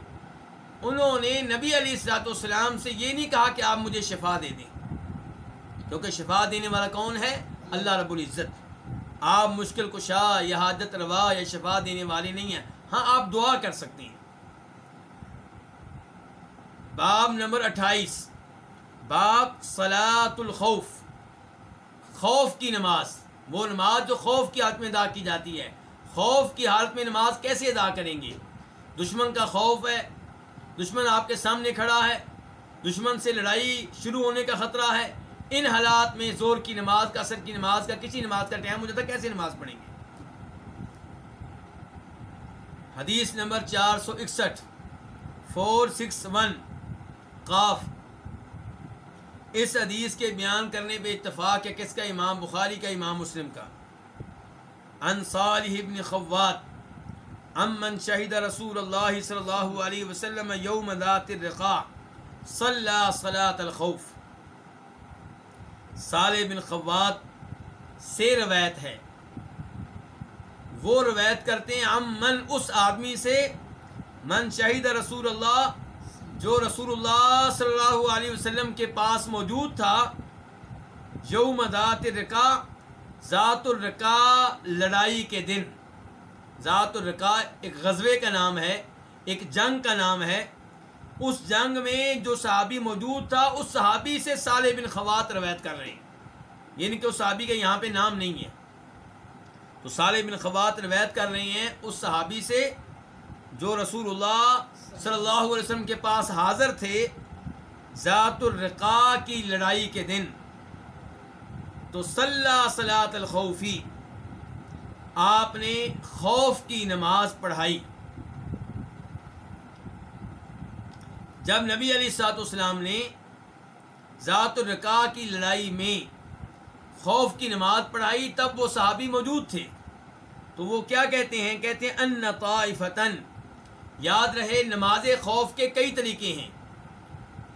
انہوں نے نبی علی السلاۃ والسلام سے یہ نہیں کہا کہ آپ مجھے شفا دے دیں۔ کیونکہ شفا دینے والا کون ہے؟ اللہ رب العزت۔ آپ مشکل کشا یا حاجت روا یا شفا دینے والے نہیں ہیں۔ ہاں آپ دعا کر سکتے ہیں۔ باب نمبر اٹھائیس۔ باب سلاۃ الخوف خوف کی نماز۔ وہ نماز جو خوف کی حالت میں ادا کی جاتی ہے۔ خوف کی حالت میں نماز کیسے ادا کریں گے؟ دشمن کا خوف ہے، دشمن آپ کے سامنے کھڑا ہے، دشمن سے لڑائی شروع ہونے کا خطرہ ہے۔ ان حالات میں زور کی نماز کا، اثر کی نماز کا، کسی نماز کا ٹائم ہو جاتا کیسے نماز پڑھیں گے؟ حدیث نمبر چار سو اکسٹھ، فور سکس ون، قاف اس حدیث کے بیان کرنے پہ اتفاق ہے کس کا امام بخاری کا امام مسلم کا۔ ان صالح ابن خوات امن شہید رسول اللہ صلی اللہ علیہ وسلم یوم ذات الرقاء صلی صلاۃ الخوف۔ صالح بن خوات سے روایت ہے۔ وہ روایت کرتے ہیں ہم من اس آدمی سے، من شہید رسول اللہ جو رسول اللہ صلی اللہ علیہ وسلم کے پاس موجود تھا، یوم ذات الرقا ذات الرقا لڑائی کے دن۔ ذات الرقا ایک غزوے کا نام ہے، ایک جنگ کا نام ہے۔ اس جنگ میں جو صحابی موجود تھا، اس صحابی سے صالح بن خوات روایت کر رہے ہیں۔ یعنی کہ اس صحابی کا یہاں پہ نام نہیں ہے۔ تو صالح بن خوات روایت کر رہے ہیں، اس صحابی سے جو رسول اللہ صلی اللہ علیہ وسلم کے پاس حاضر تھے، ذات الرقا کی لڑائی کے دن، تو صلاح صلاۃ الخوفی آپ نے خوف کی نماز پڑھائی۔ جب نبی علی سات اسلام نے ذات الرقا کی لڑائی میں خوف کی نماز پڑھائی، تب وہ صحابی موجود تھے۔ تو وہ کیا کہتے ہیں؟ کہتے ہیں، ان طائفتن یاد رہے نماز خوف کے کئی طریقے ہیں۔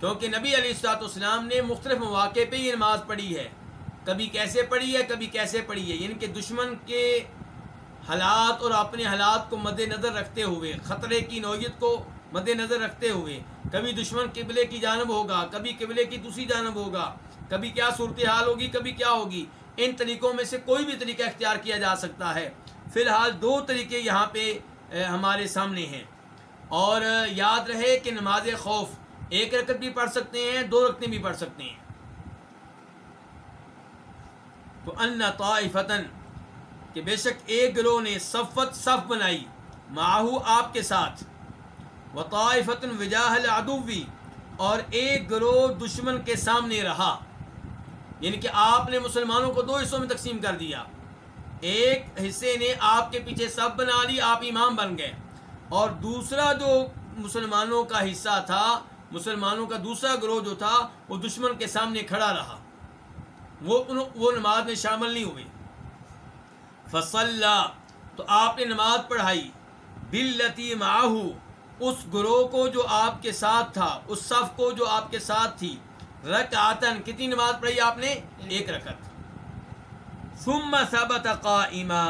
کیونکہ نبی علیہ السلاط اسلام نے مختلف مواقع پہ یہ نماز پڑھی ہے۔ کبھی کیسے پڑھی ہے، کبھی کیسے پڑھی ہے۔ یعنی کہ دشمن کے حالات اور اپنے حالات کو مد نظر رکھتے ہوئے، خطرے کی نوعیت کو مد نظر رکھتے ہوئے، کبھی دشمن قبلے کی جانب ہوگا، کبھی قبلے کی دوسری جانب ہوگا، کبھی کیا صورتحال ہوگی، کبھی کیا ہوگی، ان طریقوں میں سے کوئی بھی طریقہ اختیار کیا جا سکتا ہے۔ فی الحال دو طریقے یہاں پہ ہمارے سامنے ہیں۔ اور یاد رہے کہ نماز خوف ایک رکت بھی پڑھ سکتے ہیں، دو رکتیں بھی پڑھ سکتے ہیں۔ تو ان طائفتن کہ بے شک ایک گروہ نے صفت صف بنائی ماہو آپ کے ساتھ۔ و طائفتن وجاہ العدوی اور ایک گروہ دشمن کے سامنے رہا۔ یعنی کہ آپ نے مسلمانوں کو دو حصوں میں تقسیم کر دیا۔ ایک حصے نے آپ کے پیچھے سب بنا لی، آپ امام بن گئے۔ اور دوسرا جو مسلمانوں کا حصہ تھا، مسلمانوں کا دوسرا گروہ جو تھا، وہ دشمن کے سامنے کھڑا رہا۔ وہ وہ نماز میں شامل نہیں ہوئے فصل تو آپ نے نماز پڑھائی۔ بلتی ماہو اس گروہ کو جو آپ کے ساتھ تھا، اس صف کو جو آپ کے ساتھ تھی۔ رک آتن کتنی نماز پڑھی آپ نے؟ ایک رکت ثم ثبت قائما۔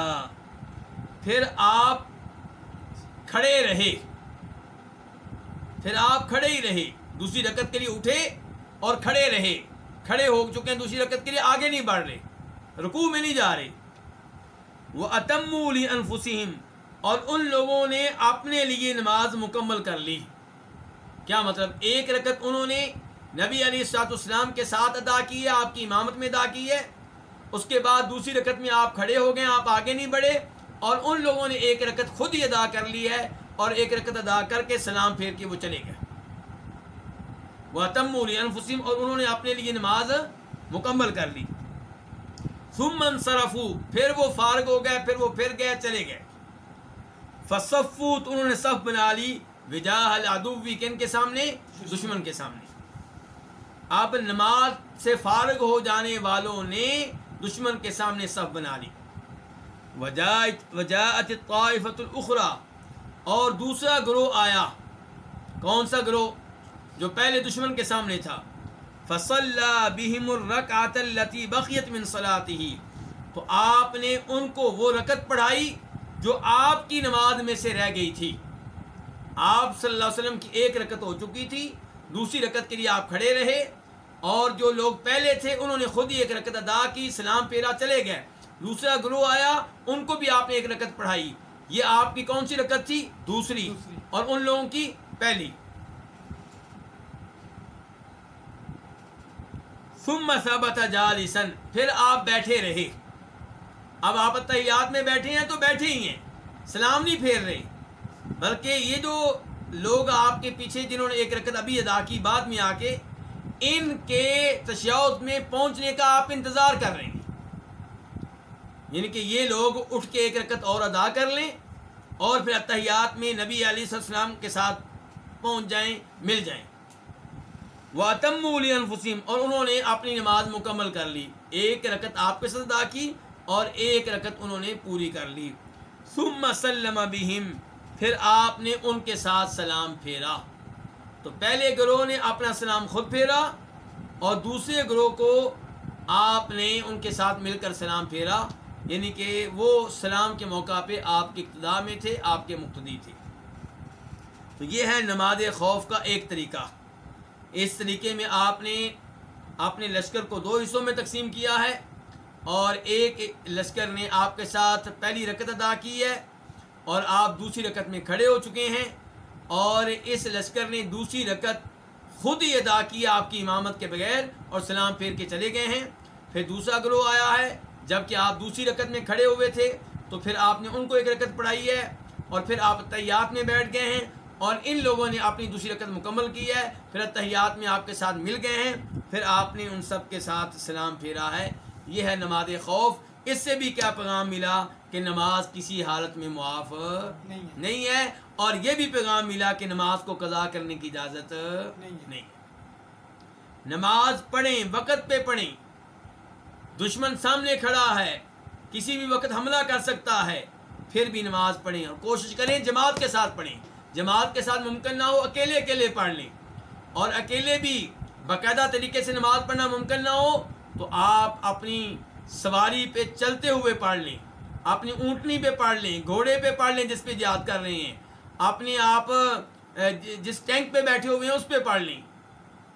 پھر آپ کھڑے رہے۔ پھر آپ کھڑے ہی رہے۔ دوسری رکت کے لیے اٹھے اور کھڑے رہے۔ کھڑے ہو چکے ہیں، دوسری رکت کے لیے آگے نہیں بڑھ رہے۔ رکوع میں نہیں جا رہے۔ وہ اتمولی انفسیم اور ان لوگوں نے اپنے لیے نماز مکمل کر لی۔ کیا مطلب؟ ایک رکت انہوں نے نبی علی سات اسلام کے ساتھ ادا کی ہے، آپ کی امامت میں ادا کی ہے۔ اس کے بعد دوسری رکت میں آپ کھڑے ہو گئے، آپ آگے نہیں بڑھے۔ اور ان لوگوں نے ایک رکت خود ہی ادا کر لی ہے اور ایک رکت ادا کر کے سلام پھیر کے وہ چلے گئے۔ وہ تم انفسم اور انہوں نے اپنے لیے نماز مکمل کر لی۔ ثم انصرفو پھر وہ فارغ ہو گئے، پھر وہ پھر گئے، چلے گئے۔ فصفو تو انہوں نے صف بنا لی۔ وجاہ العدوی کن کے سامنے؟ دشمن کے سامنے۔ اب نماز سے فارغ ہو جانے والوں نے دشمن کے سامنے صف بنا لی۔ وجاءت الطائفة الاخرى اور دوسرا گروہ آیا۔ کون سا گروہ؟ جو پہلے دشمن کے سامنے تھا۔ فصلى بهم الركعه التي بقيت من صلاته۔ تو آپ نے ان کو وہ رکت پڑھائی جو آپ کی نماز میں سے رہ گئی تھی۔ آپ صلی اللہ علیہ وسلم کی ایک رکت ہو چکی تھی۔ دوسری رکت کے لیے آپ کھڑے رہے۔ اور جو لوگ پہلے تھے، انہوں نے خود ہی ایک رکت ادا کی، سلام پیرا چلے گئے۔ دوسرا گروہ آیا ان کو بھی آپ نے ایک رکت پڑھائی۔ یہ آپ کی کون سی رکت تھی؟ دوسری۔ اور ان لوگوں کی پہلی۔ ثم ثبت جالسن پھر آپ بیٹھے رہے۔ اب آپ تحیات میں بیٹھے ہیں تو بیٹھے ہی ہیں۔ سلام نہیں پھیر رہے۔ بلکہ یہ جو لوگ آپ کے پیچھے جنہوں نے ایک رکت ابھی ادا کی بعد میں آ کے ان کے تشیعت میں پہنچنے کا آپ انتظار کر رہے ہیں۔ یعنی کہ یہ لوگ اٹھ کے ایک رکت اور ادا کر لیں اور پھر اتحیات میں نبی علیہ السلام کے ساتھ پہنچ جائیں، مل جائیں۔ وہ تم الفسیم اور انہوں نے اپنی نماز مکمل کر لی۔ ایک رکت آپ کے ساتھ ادا کی اور ایک رکت انہوں نے پوری کر لی۔ ثم سلم بہم پھر آپ نے ان کے ساتھ سلام پھیرا۔ تو پہلے گروہ نے اپنا سلام خود پھیرا اور دوسرے گروہ کو آپ نے ان کے ساتھ مل کر سلام پھیرا۔ یعنی کہ وہ سلام کے موقع پہ آپ کے اقتدا میں تھے، آپ کے مقتدی تھے۔ تو یہ ہے نماز خوف کا ایک طریقہ۔ اس طریقے میں آپ نے اپنے لشکر کو دو حصوں میں تقسیم کیا ہے اور ایک لشکر نے آپ کے ساتھ پہلی رکت ادا کی ہے اور آپ دوسری رکت میں کھڑے ہو چکے ہیں اور اس لشکر نے دوسری رکت خود ہی ادا کی آپ کی امامت کے بغیر اور سلام پھیر کے چلے گئے ہیں۔ پھر دوسرا گروہ آیا ہے جبکہ آپ دوسری رکت میں کھڑے ہوئے تھے تو پھر آپ نے ان کو ایک رکت پڑھائی ہے اور پھر آپ تیات میں بیٹھ گئے ہیں اور ان لوگوں نے اپنی دوسری رکت مکمل کی ہے پھر تحیات میں آپ کے ساتھ مل گئے ہیں پھر آپ نے ان سب کے ساتھ سلام پھیرا ہے۔ یہ ہے نماز خوف۔ اس سے بھی کیا پیغام ملا کہ نماز کسی حالت میں معاف نہیں ہے۔ اور یہ بھی پیغام ملا کہ نماز کو قضا کرنے کی اجازت نہیں نماز پڑھیں وقت پہ پڑھیں۔ دشمن سامنے کھڑا ہے۔ کسی بھی وقت حملہ کر سکتا ہے۔ پھر بھی نماز پڑھیں اور کوشش کریں جماعت کے ساتھ پڑھیں۔ جماعت کے ساتھ ممکن نہ ہو اکیلے اکیلے پڑھ لیں۔ اور اکیلے بھی باقاعدہ طریقے سے نماز پڑھنا ممکن نہ ہو تو آپ اپنی سواری پہ چلتے ہوئے پڑھ لیں۔ اپنی اونٹنی پہ پڑھ لیں، گھوڑے پہ پڑھ لیں جس پہ یاد کر رہے ہیں۔ اپنے آپ جس ٹینک پہ بیٹھے ہوئے ہیں اس پہ پڑھ لیں۔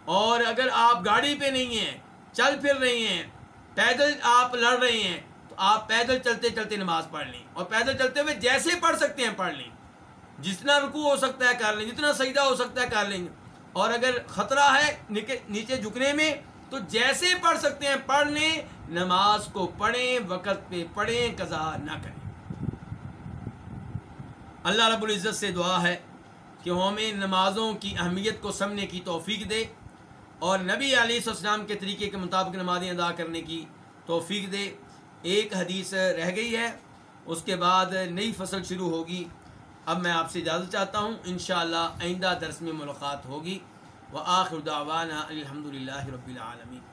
اور اگر آپ گاڑی پہ نہیں ہیں، چل پھر رہے ہیں پیدل آپ لڑ رہے ہیں، تو آپ پیدل چلتے چلتے نماز پڑھ لیں۔ اور پیدل چلتے ہوئے جیسے پڑھ سکتے ہیں پڑھ لیں۔ جتنا رکو ہو سکتا ہے کر لیں، جتنا سجدہ ہو سکتا ہے کر لیں۔ اور اگر خطرہ ہے نیچے جھکنے میں، تو جیسے پڑھ سکتے ہیں پڑھ لیں۔ نماز کو پڑھیں، وقت پہ پڑھیں قضا نہ کریں۔ اللہ رب العزت سے دعا ہے کہ ہمیں نمازوں کی اہمیت کو سمجھنے کی توفیق دے۔ اور نبی علیہ السلام کے طریقے کے مطابق نمازیں ادا کرنے کی توفیق دے۔ ایک حدیث رہ گئی ہے، اس کے بعد نئی فصل شروع ہوگی۔ اب میں آپ سے اجازت چاہتا ہوں، انشاءاللہ آئندہ درس میں ملاقات ہوگی۔ و آخر دعوانا الحمد للہ رب العالمین۔